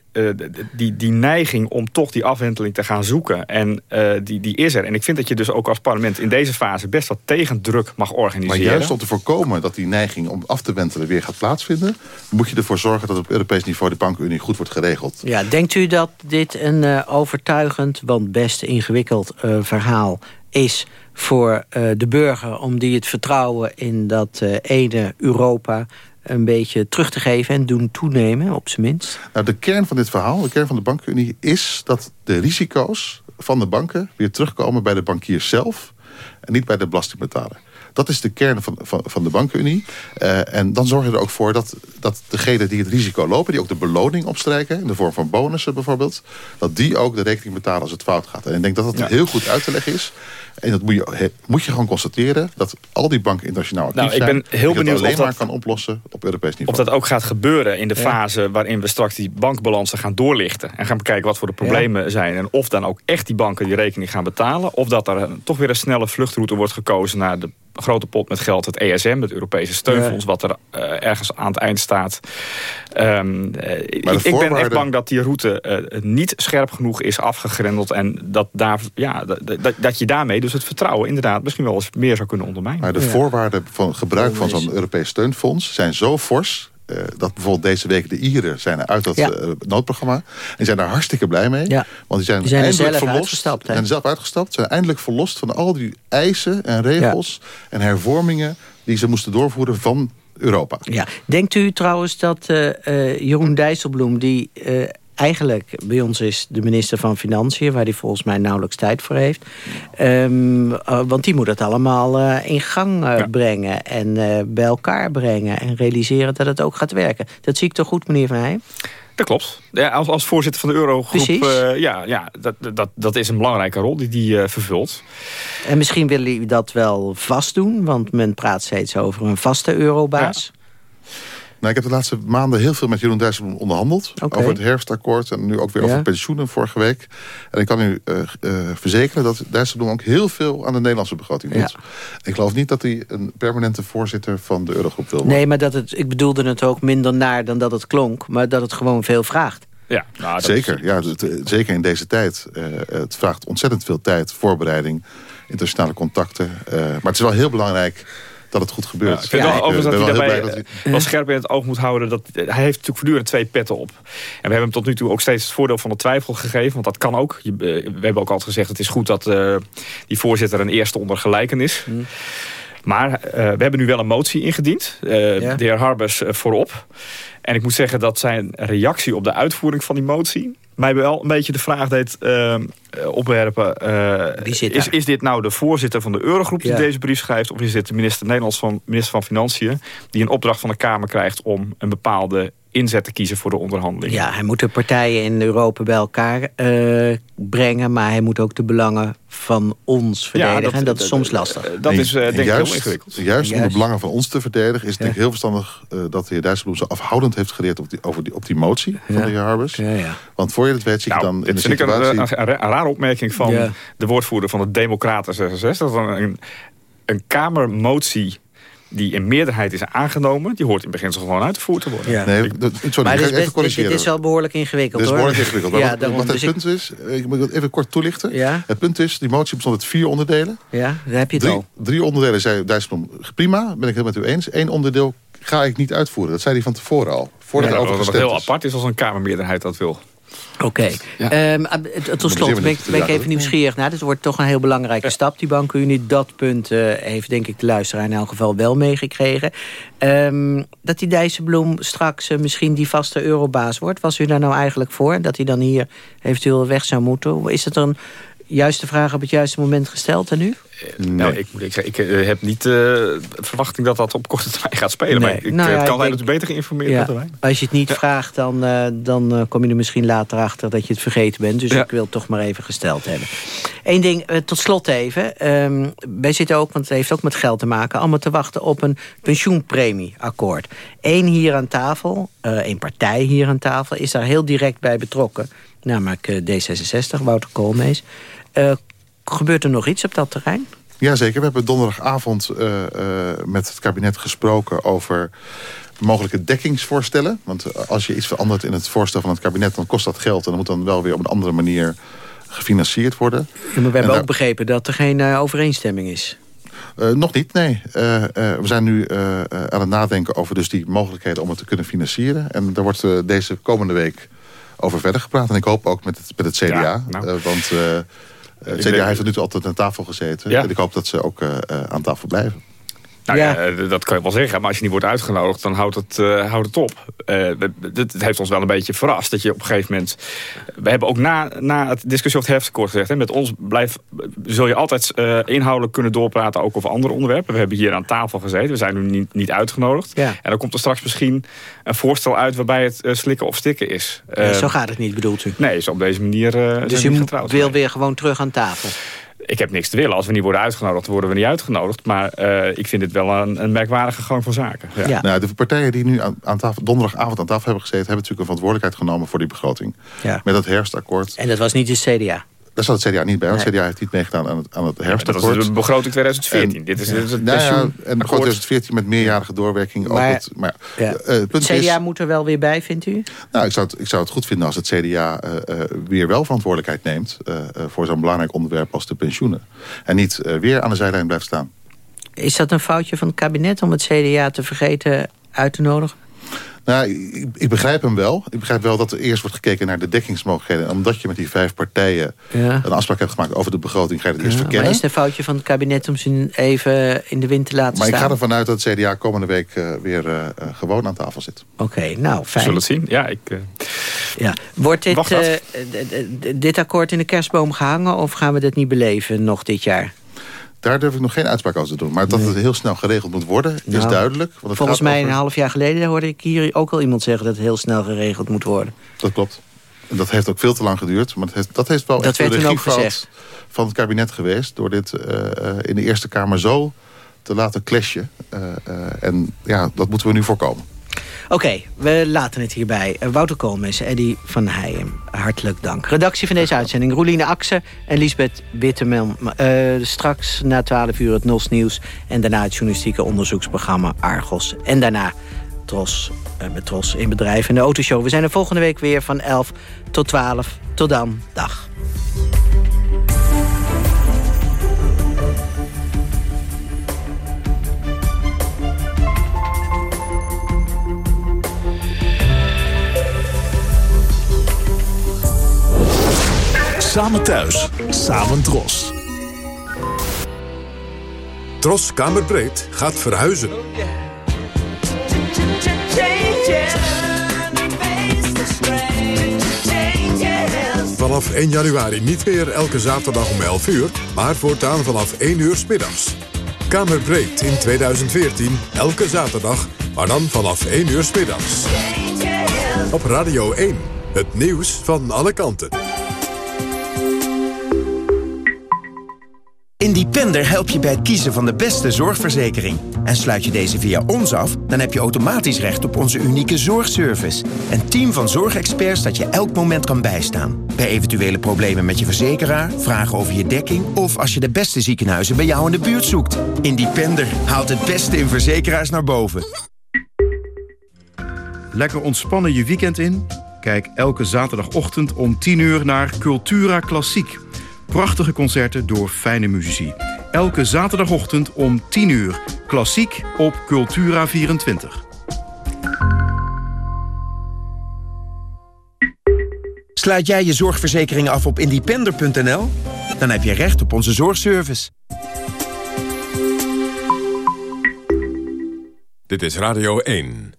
die, die neiging om toch die afwenteling te gaan zoeken... en die, die is er. En ik vind dat je dus ook als parlement in deze fase... best wat tegendruk mag organiseren. Maar juist om te voorkomen dat die neiging om af te wentelen weer gaat plaatsvinden... moet je ervoor zorgen dat op Europees niveau de bankenunie goed wordt geregeld. Ja, denkt u dat dit een uh, overtuigend, want best ingewikkeld uh, verhaal is voor uh, de burger... om die het vertrouwen in dat ene Europa een beetje terug te geven en doen toenemen, op zijn minst? Nou, de kern van dit verhaal, de kern van de bankenunie... is dat de risico's van de banken weer terugkomen bij de bankiers zelf... en niet bij de belastingbetaler. Dat is de kern van, van, van de bankenunie. Uh, en dan zorg je er ook voor dat, dat degenen die het risico lopen... die ook de beloning opstrijken, in de vorm van bonussen bijvoorbeeld... dat die ook de rekening betalen als het fout gaat. En ik denk dat dat ja. heel goed uit te leggen is. En dat moet je, moet je gewoon constateren... dat al die banken internationaal actief nou, ik ben zijn... heel benieuwd alleen of dat, maar kan oplossen op Europees niveau. Of dat ook gaat gebeuren in de fase waarin we straks die bankbalansen gaan doorlichten... en gaan bekijken wat voor de problemen ja. zijn... en of dan ook echt die banken die rekening gaan betalen... of dat er toch weer een snelle vluchtroute wordt gekozen naar de grote pot met geld, het ESM, het Europese steunfonds, ja. wat er uh, ergens aan het eind staat. Um, ik, ik, ben echt bang dat die route uh, niet scherp genoeg is afgegrendeld en dat, daar, ja, dat, dat je daarmee dus het vertrouwen inderdaad misschien wel eens meer zou kunnen ondermijnen. Maar de ja. voorwaarden van gebruik van zo'n Europees steunfonds zijn zo fors uh, dat bijvoorbeeld deze week de Ieren zijn uit dat ja. uh, noodprogramma. En zijn daar hartstikke blij mee. Ja. Want die zijn, die zijn eindelijk zelf verlost. Uitgestapt, en zelf uitgestapt. Zijn eindelijk verlost van al die eisen en regels ja. en hervormingen die ze moesten doorvoeren van Europa. Ja. Denkt u trouwens dat uh, Jeroen Dijsselbloem... die eigenlijk bij ons is de minister van Financiën... waar hij volgens mij nauwelijks tijd voor heeft. Um, uh, want die moet het allemaal uh, in gang uh, ja. brengen... en bij elkaar brengen en realiseren dat het ook gaat werken. Dat zie ik toch goed, meneer Van Heijm? Dat klopt. Ja, als, als voorzitter van de Eurogroep, uh, ja, ja dat, dat, dat is een belangrijke rol die die uh, vervult. En misschien willen jullie dat wel vastdoen, want men praat steeds over een vaste eurobaas. Ja. Nou, ik heb de laatste maanden heel veel met Jeroen Dijsselbloem onderhandeld. Okay. Over het herfstakkoord en nu ook weer ja. over pensioenen vorige week. En ik kan u uh, uh, verzekeren dat Dijsselbloem ook heel veel aan de Nederlandse begroting doet. Ja. Ik geloof niet dat hij een permanente voorzitter van de Eurogroep wil worden. Nee, maar dat het, ik bedoelde het ook minder naar dan dat het klonk. Maar dat het gewoon veel vraagt. Ja, nou, zeker. Is... Ja, het, zeker in deze tijd. Uh, het vraagt ontzettend veel tijd, voorbereiding, internationale contacten. maar het is wel heel belangrijk dat het goed gebeurt. Ja, ik vind ja, wel overigens dat hij daarbij dat hij... wel scherp in het oog moet houden. Dat, hij heeft natuurlijk voortdurend twee petten op. En we hebben hem tot nu toe ook steeds het voordeel van de twijfel gegeven. Want dat kan ook. Je, we hebben ook altijd gezegd... het is goed dat uh, die voorzitter een eerste onder gelijken is. Hmm. Maar uh, we hebben nu wel een motie ingediend. Uh, ja. De heer Harbers voorop. En ik moet zeggen dat zijn reactie op de uitvoering van die motie mij wel een beetje de vraag deed uh, opwerpen... Uh, is, is dit nou de voorzitter van de Eurogroep die deze brief schrijft... of is dit de minister, Nederlands van, minister van Financiën... die een opdracht van de Kamer krijgt om een bepaalde inzet te kiezen voor de onderhandelingen. Ja, hij moet de partijen in Europa bij elkaar uh, brengen... maar hij moet ook de belangen van ons verdedigen. Ja, dat, en dat is soms lastig. Dat is uh, denk ik heel ingewikkeld. Juist om de belangen van ons te verdedigen... is het denk ik heel verstandig uh, dat de heer Dijsselbloem... zo afhoudend heeft geleerd op die, over die, op die motie van de heer Harbers. Want voor je het weet zie je nou, dan in de situatie... Een, een, een, rare opmerking van de woordvoerder van de Democraten 66... dat een, een kamermotie die in meerderheid is aangenomen... die hoort in beginsel gewoon uitgevoerd te worden. Ja. Nee, sorry, maar dit is, best, dit is wel behoorlijk ingewikkeld, Dit is behoorlijk ingewikkeld. ja, wat het dus punt is, ik moet het even kort toelichten. Ja? Het punt is, die motie bestond uit vier onderdelen. Ja, daar heb je het drie, al. Drie onderdelen zei Dijsselbloem, prima, ben ik het met u eens. Eén onderdeel ga ik niet uitvoeren. Dat zei hij van tevoren al. Voordat ja, over wat heel apart is als een Kamermeerderheid dat wil. Oké. Okay. Um, tot slot ben, ben ik even nieuwsgierig naar. Dit wordt toch een heel belangrijke stap, die bankenunie. Dat punt uh, heeft denk ik de luisteraar in elk geval wel meegekregen. Um, dat die Dijsselbloem straks uh, misschien die vaste eurobaas wordt. Was u daar nou eigenlijk voor? Dat hij dan hier eventueel weg zou moeten? Is het een juiste vraag op het juiste moment gesteld en nu? Nee. Nou, ik, ik, ik, ik heb niet de uh, verwachting dat dat op korte termijn gaat spelen. Nee. Maar ik nou, ja, kan hij natuurlijk beter geïnformeerd ja, dan wij. Als je het niet ja. vraagt, dan, uh, dan uh, kom je er misschien later achter dat je het vergeten bent. Dus ik wil het toch maar even gesteld hebben. Eén ding, tot slot even. Um, wij zitten ook, want het heeft ook met geld te maken... allemaal te wachten op een pensioenpremieakkoord. Eén hier aan tafel, één partij hier aan tafel... is daar heel direct bij betrokken. Namelijk D66, Wouter Koolmees. Gebeurt er nog iets op dat terrein? Jazeker, we hebben donderdagavond uh, uh, met het kabinet gesproken over mogelijke dekkingsvoorstellen. Want als je iets verandert in het voorstel van het kabinet... dan kost dat geld en dat moet dan wel weer op een andere manier gefinancierd worden. Ja, maar we hebben ook begrepen dat er geen uh, overeenstemming is. Uh, nog niet, nee. Uh, uh, we zijn nu aan het nadenken over dus die mogelijkheden om het te kunnen financieren. En daar wordt deze komende week over verder gepraat. En ik hoop ook met het, met het CDA. Ja, nou. want het CDA heeft er nu altijd aan tafel gezeten. En ik hoop dat ze ook uh, aan tafel blijven. Nou ja. ja. dat kan je wel zeggen. Maar als je niet wordt uitgenodigd, dan houdt het, uh, houdt het op. Uh, het heeft ons wel een beetje verrast. Dat je op een gegeven moment... We hebben ook na, na het discussie over het herfstakkoord gezegd... Hè, met ons blijf, zul je altijd uh, inhoudelijk kunnen doorpraten... ook over andere onderwerpen. We hebben hier aan tafel gezeten. We zijn nu niet, niet uitgenodigd. Ja. En dan komt er straks misschien een voorstel uit... waarbij het slikken of stikken is. Zo gaat het niet, bedoelt u? Nee, zo op deze manier Dus je wil weer gewoon terug aan tafel? Ik heb niks te willen. Als we niet worden uitgenodigd, worden we niet uitgenodigd. Maar uh, ik vind het wel een, een, merkwaardige gang van zaken. Ja. Ja. Nou, de partijen die nu aan, aan tafel, donderdagavond aan tafel hebben gezeten... hebben natuurlijk een verantwoordelijkheid genomen voor die begroting. Ja. Met dat herfstakkoord. En dat was niet de CDA? Daar zat het CDA niet bij. Nee. Het CDA heeft niet meegedaan aan het, aan het herfstakkoord. Ja, dat is de begroting 2014. En, dit is, dit is het nou ja, en begroting 2014 met meerjarige doorwerking. Maar, ook het, maar, ja. uh, het, het CDA is, moet er wel weer bij, vindt u? Nou, ik zou het, ik zou het goed vinden als het CDA uh, uh, weer wel verantwoordelijkheid neemt... voor zo'n belangrijk onderwerp als de pensioenen. En niet weer aan de zijlijn blijft staan. Is dat een foutje van het kabinet om het CDA te vergeten uit te nodigen? Nou, ik, ik, begrijp hem wel. Ik begrijp wel dat er eerst wordt gekeken naar de dekkingsmogelijkheden. Omdat je met die vijf partijen ja. een afspraak hebt gemaakt over de begroting... ga je het ja, eerst verkennen. Maar is het een foutje van het kabinet om ze even in de wind te laten maar staan? Maar ik ga ervan uit dat het CDA komende week uh, weer uh, gewoon aan tafel zit. Oké, okay, nou, fijn. Zullen het zien? Ja, ik... Uh... Ja. Wordt dit, dit akkoord in de kerstboom gehangen... of gaan we dit niet beleven nog dit jaar? Daar durf ik nog geen uitspraak over te doen. Maar dat nee. het heel snel geregeld moet worden, nou, is duidelijk. Want volgens mij over... een half jaar geleden hoorde ik hier ook al iemand zeggen... dat het heel snel geregeld moet worden. Dat klopt. En dat heeft ook veel te lang geduurd. Maar dat heeft, dat heeft wel dat echt de regiefout van het kabinet geweest... door dit uh, in de Eerste Kamer zo te laten clashen. Uh, en ja, dat moeten we nu voorkomen. Oké, we laten het hierbij. Wouter Koolmees, Eddy van Heijem, hartelijk dank. Redactie van deze uitzending, Roeline Akse en Lisbeth Witteman. Uh, straks na 12 uur het NOS Nieuws... en daarna het journalistieke onderzoeksprogramma Argos. En daarna Tros, uh, met Tros in bedrijf en de autoshow. We zijn er volgende week weer van 11 tot 12. Tot dan, dag. Samen thuis, samen Tros. Tros Kamerbreed gaat verhuizen. Vanaf 1 januari niet meer elke zaterdag om 11 uur, maar voortaan vanaf 1 uur s middags. Kamerbreed in 2014, elke zaterdag, maar dan vanaf 1 uur s middags. Op Radio 1, het nieuws van alle kanten. Independer helpt je bij het kiezen van de beste zorgverzekering. En sluit je deze via ons af, dan heb je automatisch recht op onze unieke zorgservice. Een team van zorgexperts dat je elk moment kan bijstaan. Bij eventuele problemen met je verzekeraar, vragen over je dekking... of als je de beste ziekenhuizen bij jou in de buurt zoekt. Independer haalt het beste in verzekeraars naar boven. Lekker ontspannen je weekend in? Kijk elke zaterdagochtend om 10 uur naar Cultura Klassiek. Prachtige concerten door fijne muzici. Elke zaterdagochtend om 10 uur. Klassiek op Cultura 24. Sluit jij je zorgverzekering af op independer.nl? Dan heb je recht op onze zorgservice. Dit is Radio 1.